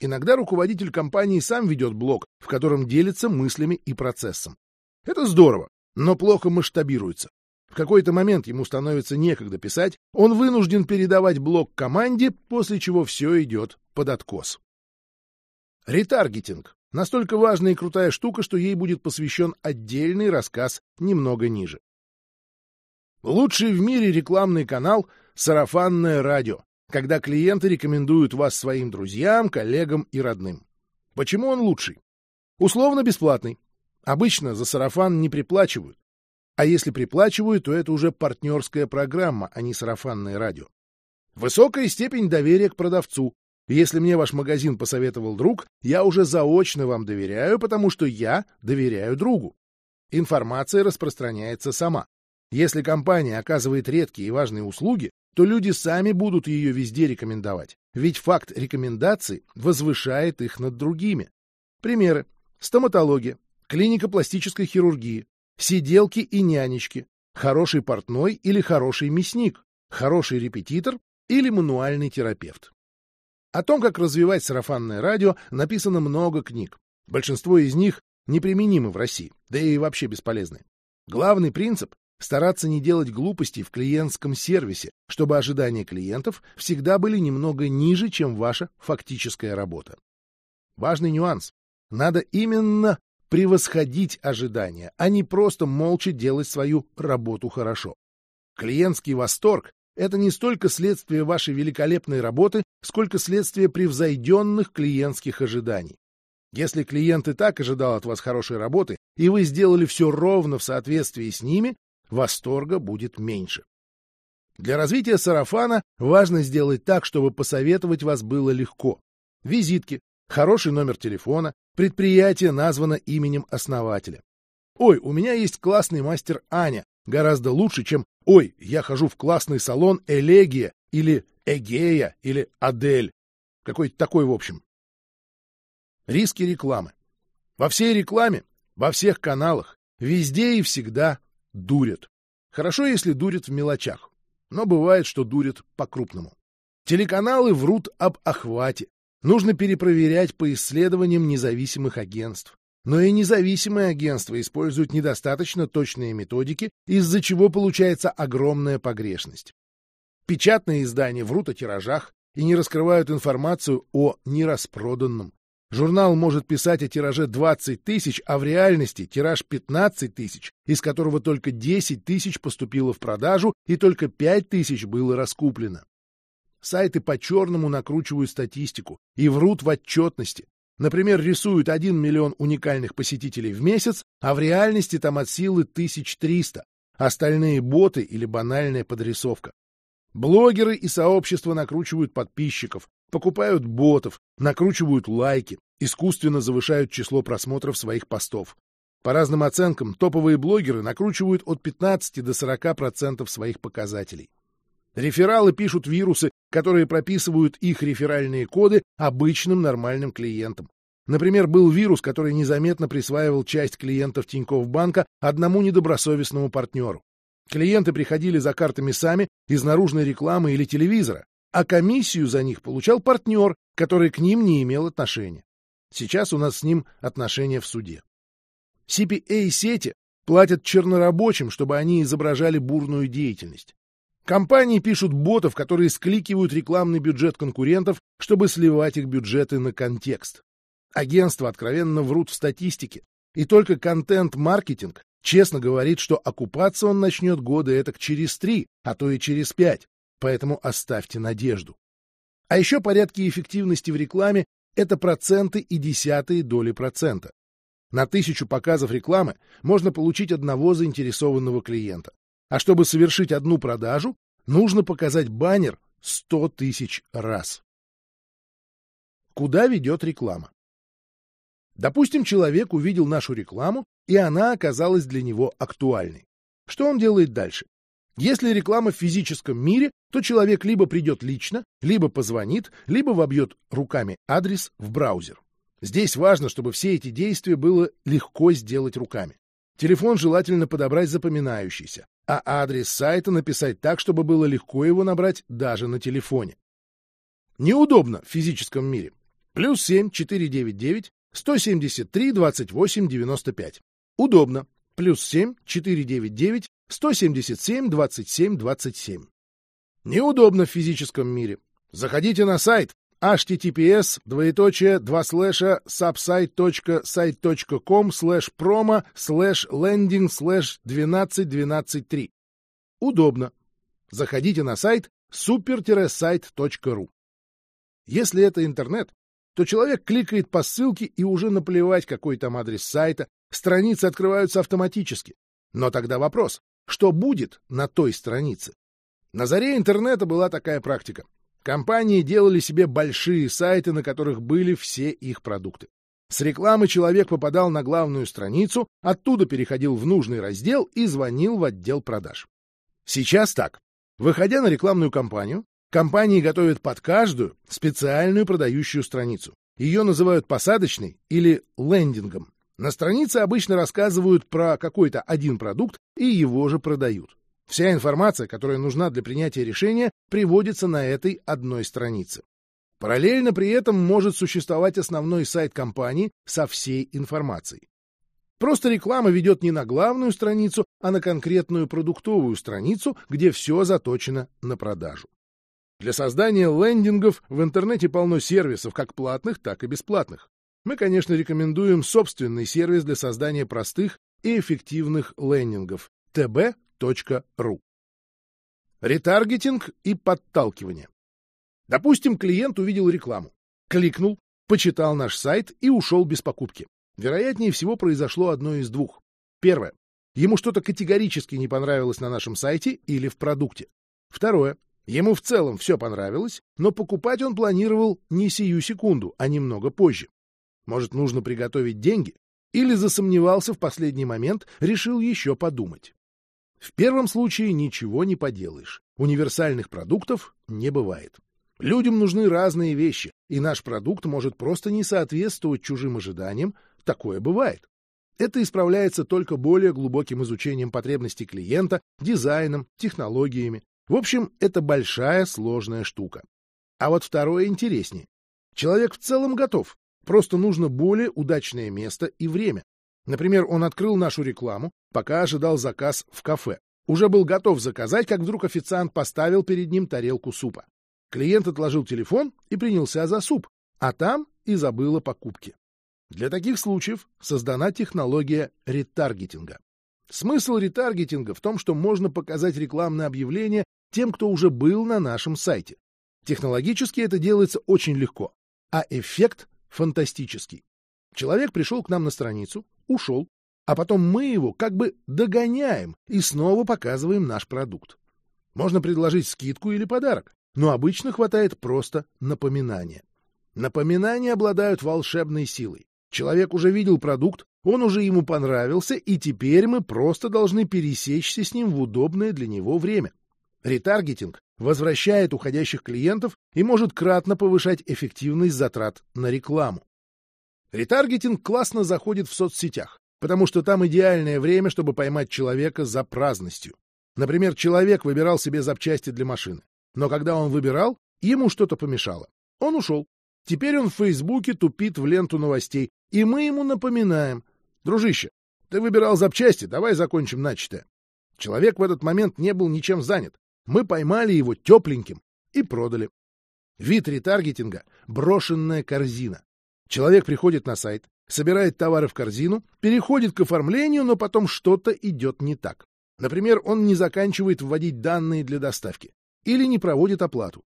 Иногда руководитель компании сам ведет блог, в котором делится мыслями и процессом. Это здорово, но плохо масштабируется. В какой-то момент ему становится некогда писать, он вынужден передавать блог команде, после чего все идет под откос. Ретаргетинг — настолько важная и крутая штука, что ей будет посвящен отдельный рассказ немного ниже. Лучший в мире рекламный канал — сарафанное радио, когда клиенты рекомендуют вас своим друзьям, коллегам и родным. Почему он лучший? Условно бесплатный. Обычно за сарафан не приплачивают. А если приплачивают, то это уже партнерская программа, а не сарафанное радио. Высокая степень доверия к продавцу, если мне ваш магазин посоветовал друг, я уже заочно вам доверяю, потому что я доверяю другу. Информация распространяется сама. Если компания оказывает редкие и важные услуги, то люди сами будут ее везде рекомендовать, ведь факт рекомендаций возвышает их над другими. Примеры. Стоматология, клиника пластической хирургии, сиделки и нянечки, хороший портной или хороший мясник, хороший репетитор или мануальный терапевт. О том, как развивать сарафанное радио, написано много книг. Большинство из них неприменимы в России, да и вообще бесполезны. Главный принцип — стараться не делать глупостей в клиентском сервисе, чтобы ожидания клиентов всегда были немного ниже, чем ваша фактическая работа. Важный нюанс. Надо именно превосходить ожидания, а не просто молча делать свою работу хорошо. Клиентский восторг это не столько следствие вашей великолепной работы, сколько следствие превзойденных клиентских ожиданий. Если клиент и так ожидал от вас хорошей работы, и вы сделали все ровно в соответствии с ними, восторга будет меньше. Для развития сарафана важно сделать так, чтобы посоветовать вас было легко. Визитки, хороший номер телефона, предприятие названо именем основателя. Ой, у меня есть классный мастер Аня, гораздо лучше, чем «Ой, я хожу в классный салон Элегия» или «Эгея» или «Адель». Какой-то такой, в общем. Риски рекламы. Во всей рекламе, во всех каналах, везде и всегда дурят. Хорошо, если дурят в мелочах, но бывает, что дурят по-крупному. Телеканалы врут об охвате. Нужно перепроверять по исследованиям независимых агентств. Но и независимые агентства используют недостаточно точные методики, из-за чего получается огромная погрешность. Печатные издания врут о тиражах и не раскрывают информацию о нераспроданном. Журнал может писать о тираже 20 тысяч, а в реальности тираж 15 тысяч, из которого только 10 тысяч поступило в продажу и только 5 тысяч было раскуплено. Сайты по-черному накручивают статистику и врут в отчетности. Например, рисуют 1 миллион уникальных посетителей в месяц, а в реальности там от силы 1300. Остальные боты или банальная подрисовка. Блогеры и сообщества накручивают подписчиков, покупают ботов, накручивают лайки, искусственно завышают число просмотров своих постов. По разным оценкам, топовые блогеры накручивают от 15 до 40% своих показателей. Рефералы пишут вирусы, которые прописывают их реферальные коды обычным нормальным клиентам. Например, был вирус, который незаметно присваивал часть клиентов Тинькофф банка одному недобросовестному партнеру. Клиенты приходили за картами сами из наружной рекламы или телевизора, а комиссию за них получал партнер, который к ним не имел отношения. Сейчас у нас с ним отношения в суде. CPA-сети платят чернорабочим, чтобы они изображали бурную деятельность. Компании пишут ботов, которые скликивают рекламный бюджет конкурентов, чтобы сливать их бюджеты на контекст. Агентства откровенно врут в статистике, и только контент-маркетинг честно говорит, что окупаться он начнет года этак через три, а то и через пять поэтому оставьте надежду. А еще порядки эффективности в рекламе — это проценты и десятые доли процента. На тысячу показов рекламы можно получить одного заинтересованного клиента. А чтобы совершить одну продажу, нужно показать баннер 100 тысяч раз. Куда ведет реклама? Допустим, человек увидел нашу рекламу, и она оказалась для него актуальной. Что он делает дальше? Если реклама в физическом мире, то человек либо придет лично, либо позвонит, либо вобьет руками адрес в браузер. Здесь важно, чтобы все эти действия было легко сделать руками. Телефон желательно подобрать запоминающийся, а адрес сайта написать так, чтобы было легко его набрать даже на телефоне. Неудобно в физическом мире. Плюс 7 499 173 28 95. Удобно. Плюс 7 499 177 27 27. Неудобно в физическом мире. Заходите на сайт https двоеточие два слэша subsite.site.com слэш промо слэш лендинг слэш 12123. Удобно. Заходите на сайт super-site.ru. Если это интернет, то человек кликает по ссылке и уже наплевать, какой там адрес сайта, страницы открываются автоматически. Но тогда вопрос, что будет на той странице. На заре интернета была такая практика. Компании делали себе большие сайты, на которых были все их продукты. С рекламы человек попадал на главную страницу, оттуда переходил в нужный раздел и звонил в отдел продаж. Сейчас так. Выходя на рекламную кампанию, компании готовят под каждую специальную продающую страницу. Ее называют посадочной или лендингом. На странице обычно рассказывают про какой-то один продукт и его же продают. Вся информация, которая нужна для принятия решения, приводится на этой одной странице. Параллельно при этом может существовать основной сайт компании со всей информацией. Просто реклама ведет не на главную страницу, а на конкретную продуктовую страницу, где все заточено на продажу. Для создания лендингов в интернете полно сервисов, как платных, так и бесплатных. Мы, конечно, рекомендуем собственный сервис для создания простых и эффективных лендингов tb.ru. Ретаргетинг и подталкивание. Допустим, клиент увидел рекламу, кликнул, почитал наш сайт и ушел без покупки. Вероятнее всего произошло одно из двух. Первое. Ему что-то категорически не понравилось на нашем сайте или в продукте. Второе. Ему в целом все понравилось, но покупать он планировал не сию секунду, а немного позже. Может, нужно приготовить деньги? Или засомневался в последний момент, решил еще подумать. В первом случае ничего не поделаешь. Универсальных продуктов не бывает. Людям нужны разные вещи, и наш продукт может просто не соответствовать чужим ожиданиям. Такое бывает. Это исправляется только более глубоким изучением потребностей клиента, дизайном, технологиями. В общем, это большая сложная штука. А вот второе интереснее. Человек в целом готов, просто нужно более удачное место и время. Например, он открыл нашу рекламу, пока ожидал заказ в кафе. Уже был готов заказать, как вдруг официант поставил перед ним тарелку супа. Клиент отложил телефон и принялся за суп, а там и забыл о покупке. Для таких случаев создана технология ретаргетинга. Смысл ретаргетинга в том, что можно показать рекламное объявление тем, кто уже был на нашем сайте. Технологически это делается очень легко, а эффект фантастический. Человек пришел к нам на страницу, ушел, а потом мы его как бы догоняем и снова показываем наш продукт. Можно предложить скидку или подарок, но обычно хватает просто напоминания. Напоминания обладают волшебной силой. Человек уже видел продукт, он уже ему понравился, и теперь мы просто должны пересечься с ним в удобное для него время. Ретаргетинг возвращает уходящих клиентов и может кратно повышать эффективность затрат на рекламу. Ретаргетинг классно заходит в соцсетях, потому что там идеальное время, чтобы поймать человека за праздностью. Например, человек выбирал себе запчасти для машины, но когда он выбирал, ему что-то помешало. Он ушел. Теперь он в Фейсбуке тупит в ленту новостей, и мы ему напоминаем. «Дружище, ты выбирал запчасти, давай закончим начатое». Человек в этот момент не был ничем занят. Мы поймали его тепленьким и продали. Вид ретаргетинга — брошенная корзина. Человек приходит на сайт, собирает товары в корзину, переходит к оформлению, но потом что-то идет не так. Например, он не заканчивает вводить данные для доставки или не проводит оплату.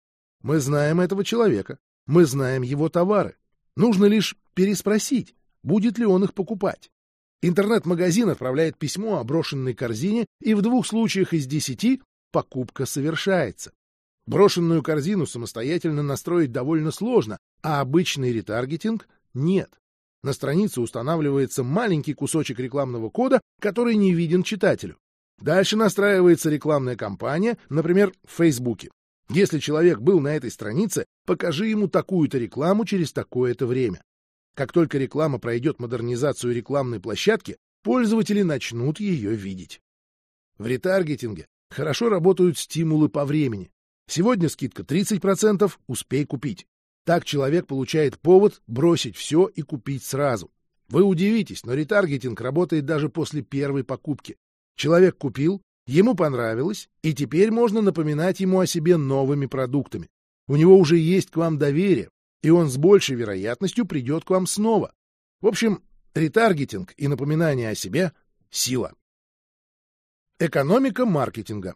Мы знаем этого человека, мы знаем его товары. Нужно лишь переспросить, будет ли он их покупать. Интернет-магазин отправляет письмо о брошенной корзине, и в двух случаях из десяти покупка совершается. Брошенную корзину самостоятельно настроить довольно сложно, а обычный ретаргетинг нет. На странице устанавливается маленький кусочек рекламного кода, который не виден читателю. Дальше настраивается рекламная кампания, например, в Фейсбуке. Если человек был на этой странице, покажи ему такую-то рекламу через такое-то время. Как только реклама пройдет модернизацию рекламной площадки, пользователи начнут ее видеть. В ретаргетинге хорошо работают стимулы по времени. Сегодня скидка 30%, успей купить. Так человек получает повод бросить все и купить сразу. Вы удивитесь, но ретаргетинг работает даже после первой покупки. Человек купил, ему понравилось, и теперь можно напоминать ему о себе новыми продуктами. У него уже есть к вам доверие, и он с большей вероятностью придет к вам снова. В общем, ретаргетинг и напоминание о себе — сила. Экономика маркетинга.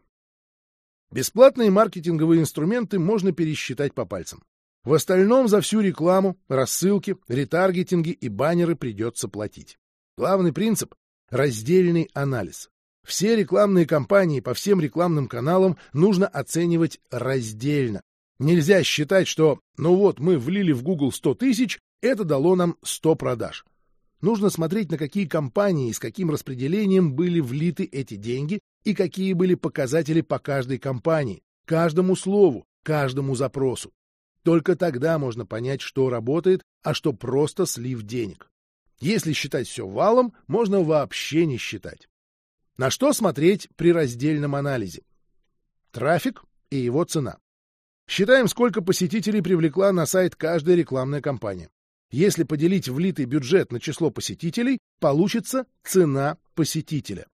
Бесплатные маркетинговые инструменты можно пересчитать по пальцам. В остальном за всю рекламу, рассылки, ретаргетинги и баннеры придется платить. Главный принцип — раздельный анализ. Все рекламные кампании по всем рекламным каналам нужно оценивать раздельно. Нельзя считать, что ну вот мы влили в Google 100 тысяч, это дало нам 100 продаж. Нужно смотреть, на какие компании и с каким распределением были влиты эти деньги и какие были показатели по каждой компании, каждому слову, каждому запросу. Только тогда можно понять, что работает, а что просто слив денег. Если считать все валом, можно вообще не считать. На что смотреть при раздельном анализе? Трафик и его цена. Считаем, сколько посетителей привлекла на сайт каждая рекламная кампания. Если поделить влитый бюджет на число посетителей, получится цена посетителя.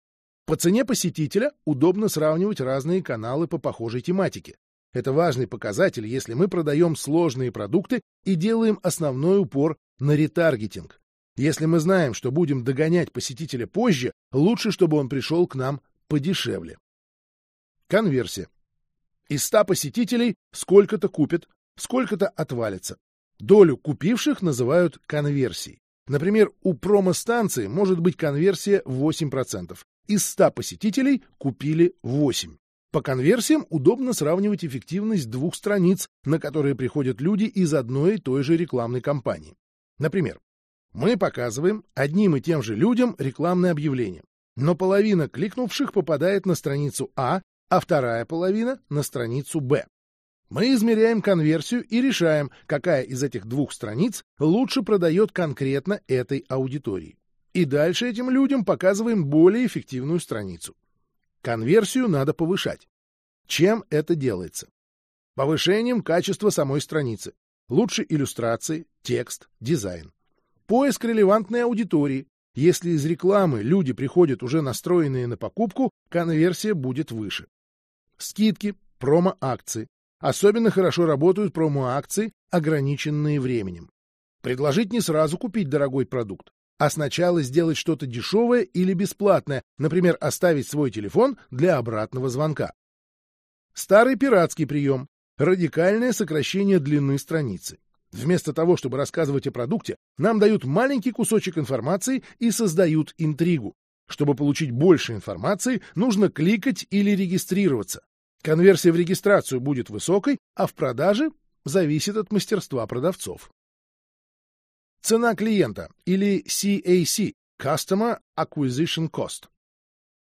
По цене посетителя удобно сравнивать разные каналы по похожей тематике. Это важный показатель, если мы продаем сложные продукты и делаем основной упор на ретаргетинг. Если мы знаем, что будем догонять посетителя позже, лучше, чтобы он пришел к нам подешевле. Конверсия. Из 100 посетителей сколько-то купят, сколько-то отвалится. Долю купивших называют конверсией. Например, у промо-станции может быть конверсия 8%. Из 100 посетителей купили 8. По конверсиям удобно сравнивать эффективность двух страниц, на которые приходят люди из одной и той же рекламной кампании. Например, мы показываем одним и тем же людям рекламное объявление, но половина кликнувших попадает на страницу А, а вторая половина — на страницу Б. Мы измеряем конверсию и решаем, какая из этих двух страниц лучше продает конкретно этой аудитории. И дальше этим людям показываем более эффективную страницу. Конверсию надо повышать. Чем это делается? Повышением качества самой страницы. Лучше иллюстрации, текст, дизайн. Поиск релевантной аудитории. Если из рекламы люди приходят уже настроенные на покупку, конверсия будет выше. Скидки, промо-акции. Особенно хорошо работают промо-акции, ограниченные временем. Предложить не сразу купить дорогой продукт, а сначала сделать что-то дешевое или бесплатное, например, оставить свой телефон для обратного звонка. Старый пиратский прием – радикальное сокращение длины страницы. Вместо того, чтобы рассказывать о продукте, нам дают маленький кусочек информации и создают интригу. Чтобы получить больше информации, нужно кликать или регистрироваться. Конверсия в регистрацию будет высокой, а в продаже зависит от мастерства продавцов. Цена клиента или CAC – Customer Acquisition Cost.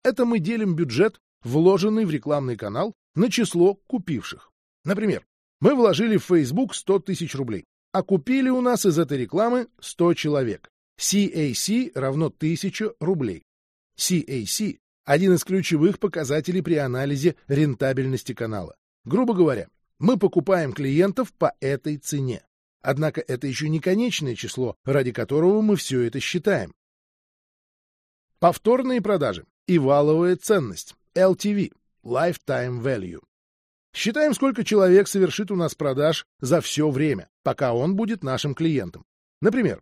Это мы делим бюджет, вложенный в рекламный канал, на число купивших. Например, мы вложили в Facebook 100 тысяч рублей, а купили у нас из этой рекламы 100 человек. CAC равно 1000 рублей. CAC – один из ключевых показателей при анализе рентабельности канала. Грубо говоря, мы покупаем клиентов по этой цене. Однако это еще не конечное число, ради которого мы все это считаем. Повторные продажи и валовая ценность LTV – Lifetime Value. Считаем, сколько человек совершит у нас продаж за все время, пока он будет нашим клиентом. Например,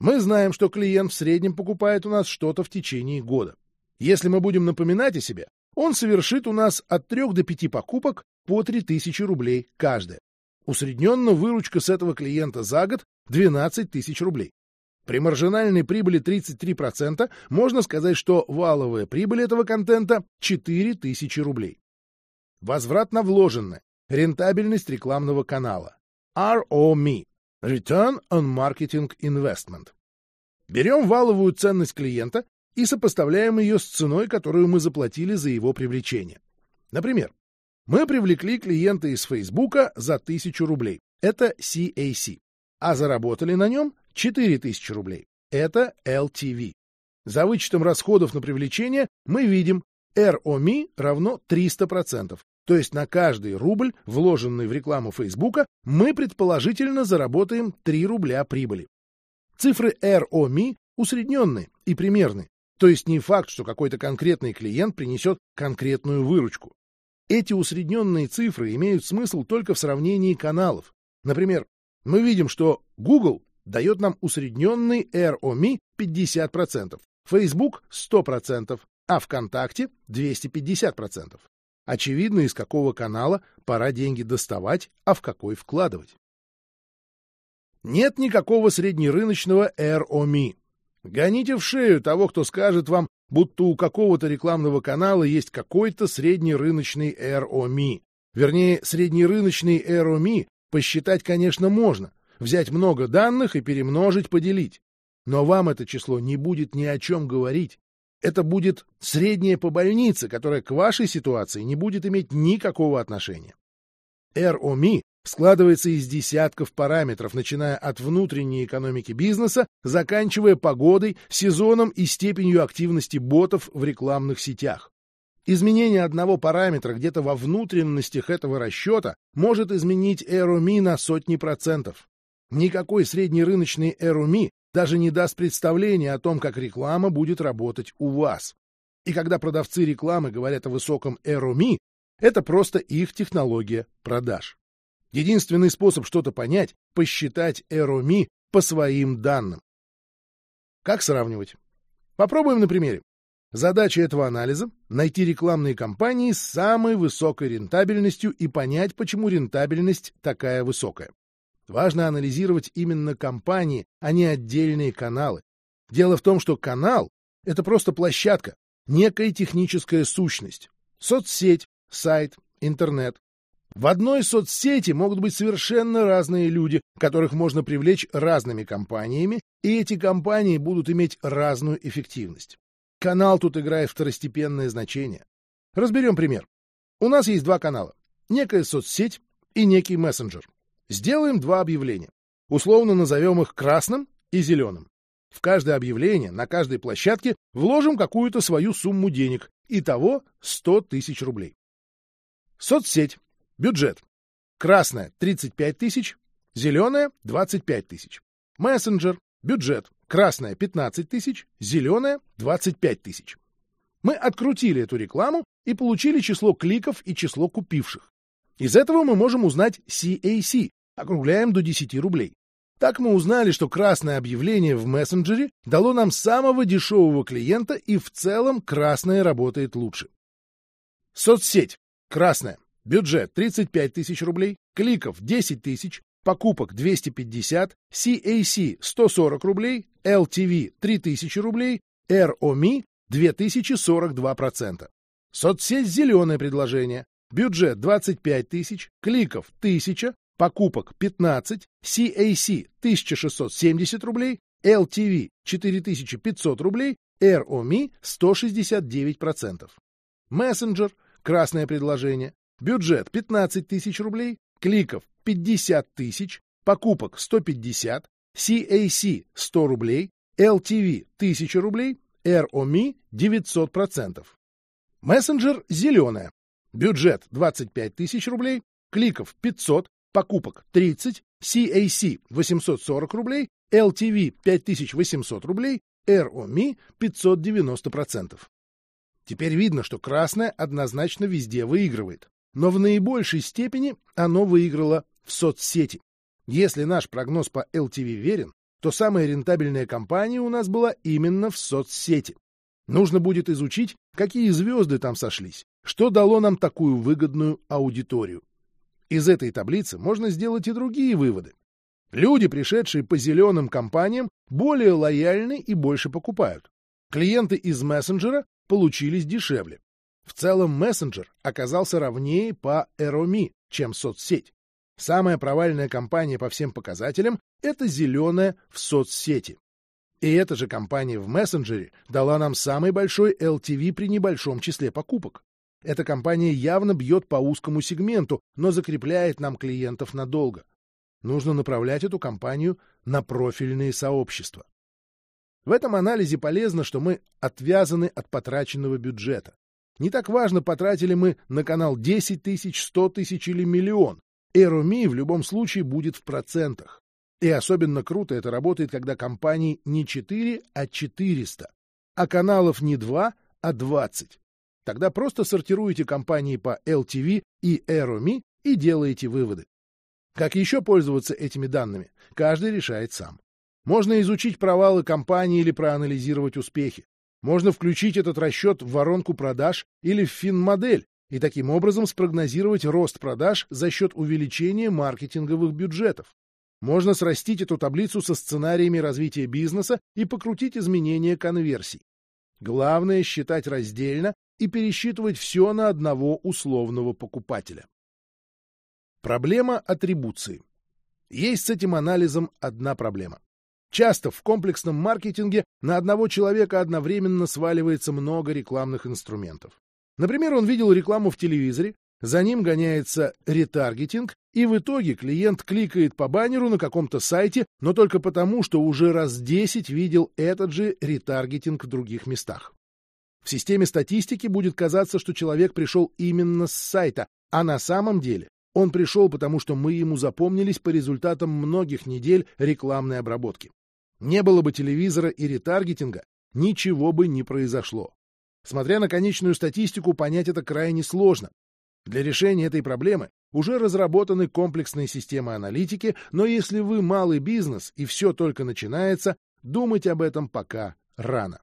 мы знаем, что клиент в среднем покупает у нас что-то в течение года. Если мы будем напоминать о себе, он совершит у нас от 3 до 5 покупок по 3000 рублей каждая. Усредненно выручка с этого клиента за год 12 тысяч рублей. При маржинальной прибыли 33% можно сказать, что валовая прибыль этого контента 4 тысячи рублей. Возврат на вложенное. Рентабельность рекламного канала. ROME. Return on Marketing Investment. Берем валовую ценность клиента и сопоставляем ее с ценой, которую мы заплатили за его привлечение. Например, мы привлекли клиента из Фейсбука за 1000 рублей. Это CAC. А заработали на нем 4000 рублей. Это LTV. За вычетом расходов на привлечение мы видим ROMI равно 300%. То есть на каждый рубль, вложенный в рекламу Фейсбука, мы предположительно заработаем 3 рубля прибыли. Цифры ROMI усредненные и примерные. То есть не факт, что какой-то конкретный клиент принесет конкретную выручку. Эти усредненные цифры имеют смысл только в сравнении каналов. Например, мы видим, что Google дает нам усредненный ROMI 50%, Facebook 100%, а ВКонтакте 250%. Очевидно, из какого канала пора деньги доставать, а в какой вкладывать. Нет никакого среднерыночного ROMI. Гоните в шею того, кто скажет вам, будто у какого-то рекламного канала есть какой-то среднерыночный ROMI. Вернее, среднерыночный ROMI посчитать, конечно, можно, взять много данных и перемножить, поделить. Но вам это число не будет ни о чем говорить. Это будет среднее по больнице, которое к вашей ситуации не будет иметь никакого отношения. ROMI складывается из десятков параметров, начиная от внутренней экономики бизнеса, заканчивая погодой, сезоном и степенью активности ботов в рекламных сетях. Изменение одного параметра где-то во внутренностях этого расчета может изменить ROMI на сотни процентов. Никакой среднерыночный ROMI даже не даст представления о том, как реклама будет работать у вас. И когда продавцы рекламы говорят о высоком ROMI, это просто их технология продаж. Единственный способ что-то понять — посчитать ROMI по своим данным. Как сравнивать? Попробуем на примере. Задача этого анализа — найти рекламные кампании с самой высокой рентабельностью и понять, почему рентабельность такая высокая. Важно анализировать именно компании, а не отдельные каналы. Дело в том, что канал — это просто площадка, некая техническая сущность. Соцсеть, сайт, интернет. В одной соцсети могут быть совершенно разные люди, которых можно привлечь разными компаниями, и эти компании будут иметь разную эффективность. Канал тут играет второстепенное значение. Разберем пример. У нас есть два канала. Некая соцсеть и некий мессенджер. Сделаем два объявления. Условно назовем их красным и зеленым. В каждое объявление на каждой площадке вложим какую-то свою сумму денег. Итого 100 тысяч рублей. Соцсеть. Бюджет. Красная — 35 тысяч, зеленая — 25 тысяч. Мессенджер. Бюджет. Красная — 15 тысяч, зеленая — 25 тысяч. Мы открутили эту рекламу и получили число кликов и число купивших. Из этого мы можем узнать CAC, округляем до 10 рублей. Так мы узнали, что красное объявление в мессенджере дало нам самого дешевого клиента и в целом красное работает лучше. Соцсеть. Красная. Бюджет 35 тысяч рублей, кликов 10 тысяч, покупок 250, CAC 140 рублей, LTV 3000 рублей, ROMI 2042%. Соцсеть «Зеленое предложение». Бюджет 25 тысяч, кликов 1000, покупок 15, CAC 1670 рублей, LTV 4500 рублей, ROMI 169%. Мессенджер, красное предложение, бюджет 15 тысяч рублей, кликов 50 тысяч, покупок 150, CAC 100 рублей, LTV 1000 рублей, ROMI 900%. Мессенджер зеленая. Бюджет 25 тысяч рублей, кликов 500, покупок 30, CAC 840 рублей, LTV 5800 рублей, ROMI 590%. Теперь видно, что красное однозначно везде выигрывает но в наибольшей степени оно выиграло в соцсети. Если наш прогноз по LTV верен, то самая рентабельная компания у нас была именно в соцсети. Нужно будет изучить, какие звезды там сошлись, что дало нам такую выгодную аудиторию. Из этой таблицы можно сделать и другие выводы. Люди, пришедшие по зеленым компаниям, более лояльны и больше покупают. Клиенты из мессенджера получились дешевле. В целом мессенджер оказался ровнее по ROMI, чем соцсеть. Самая провальная компания по всем показателям — это зеленая в соцсети. И эта же компания в мессенджере дала нам самый большой LTV при небольшом числе покупок. Эта компания явно бьет по узкому сегменту, но закрепляет нам клиентов надолго. Нужно направлять эту компанию на профильные сообщества. В этом анализе полезно, что мы отвязаны от потраченного бюджета. Не так важно, потратили мы на канал 10 тысяч, 100 тысяч или миллион. ROMI в любом случае будет в процентах. И особенно круто это работает, когда компаний не 4, а 400, а каналов не 2, а 20. Тогда просто сортируете компании по LTV и ROMI и делаете выводы. Как еще пользоваться этими данными, каждый решает сам. Можно изучить провалы компании или проанализировать успехи. Можно включить этот расчет в воронку продаж или в финмодель и таким образом спрогнозировать рост продаж за счет увеличения маркетинговых бюджетов. Можно срастить эту таблицу со сценариями развития бизнеса и покрутить изменения конверсий. Главное — считать раздельно и пересчитывать все на одного условного покупателя. Проблема атрибуции. Есть с этим анализом одна проблема. Часто в комплексном маркетинге на одного человека одновременно сваливается много рекламных инструментов. Например, он видел рекламу в телевизоре, за ним гоняется ретаргетинг, и в итоге клиент кликает по баннеру на каком-то сайте, но только потому, что уже раз 10 видел этот же ретаргетинг в других местах. В системе статистики будет казаться, что человек пришел именно с сайта, а на самом деле он пришел, потому что мы ему запомнились по результатам многих недель рекламной обработки. Не было бы телевизора и ретаргетинга, ничего бы не произошло. Смотря на конечную статистику, понять это крайне сложно. Для решения этой проблемы уже разработаны комплексные системы аналитики, но если вы малый бизнес и все только начинается, думать об этом пока рано.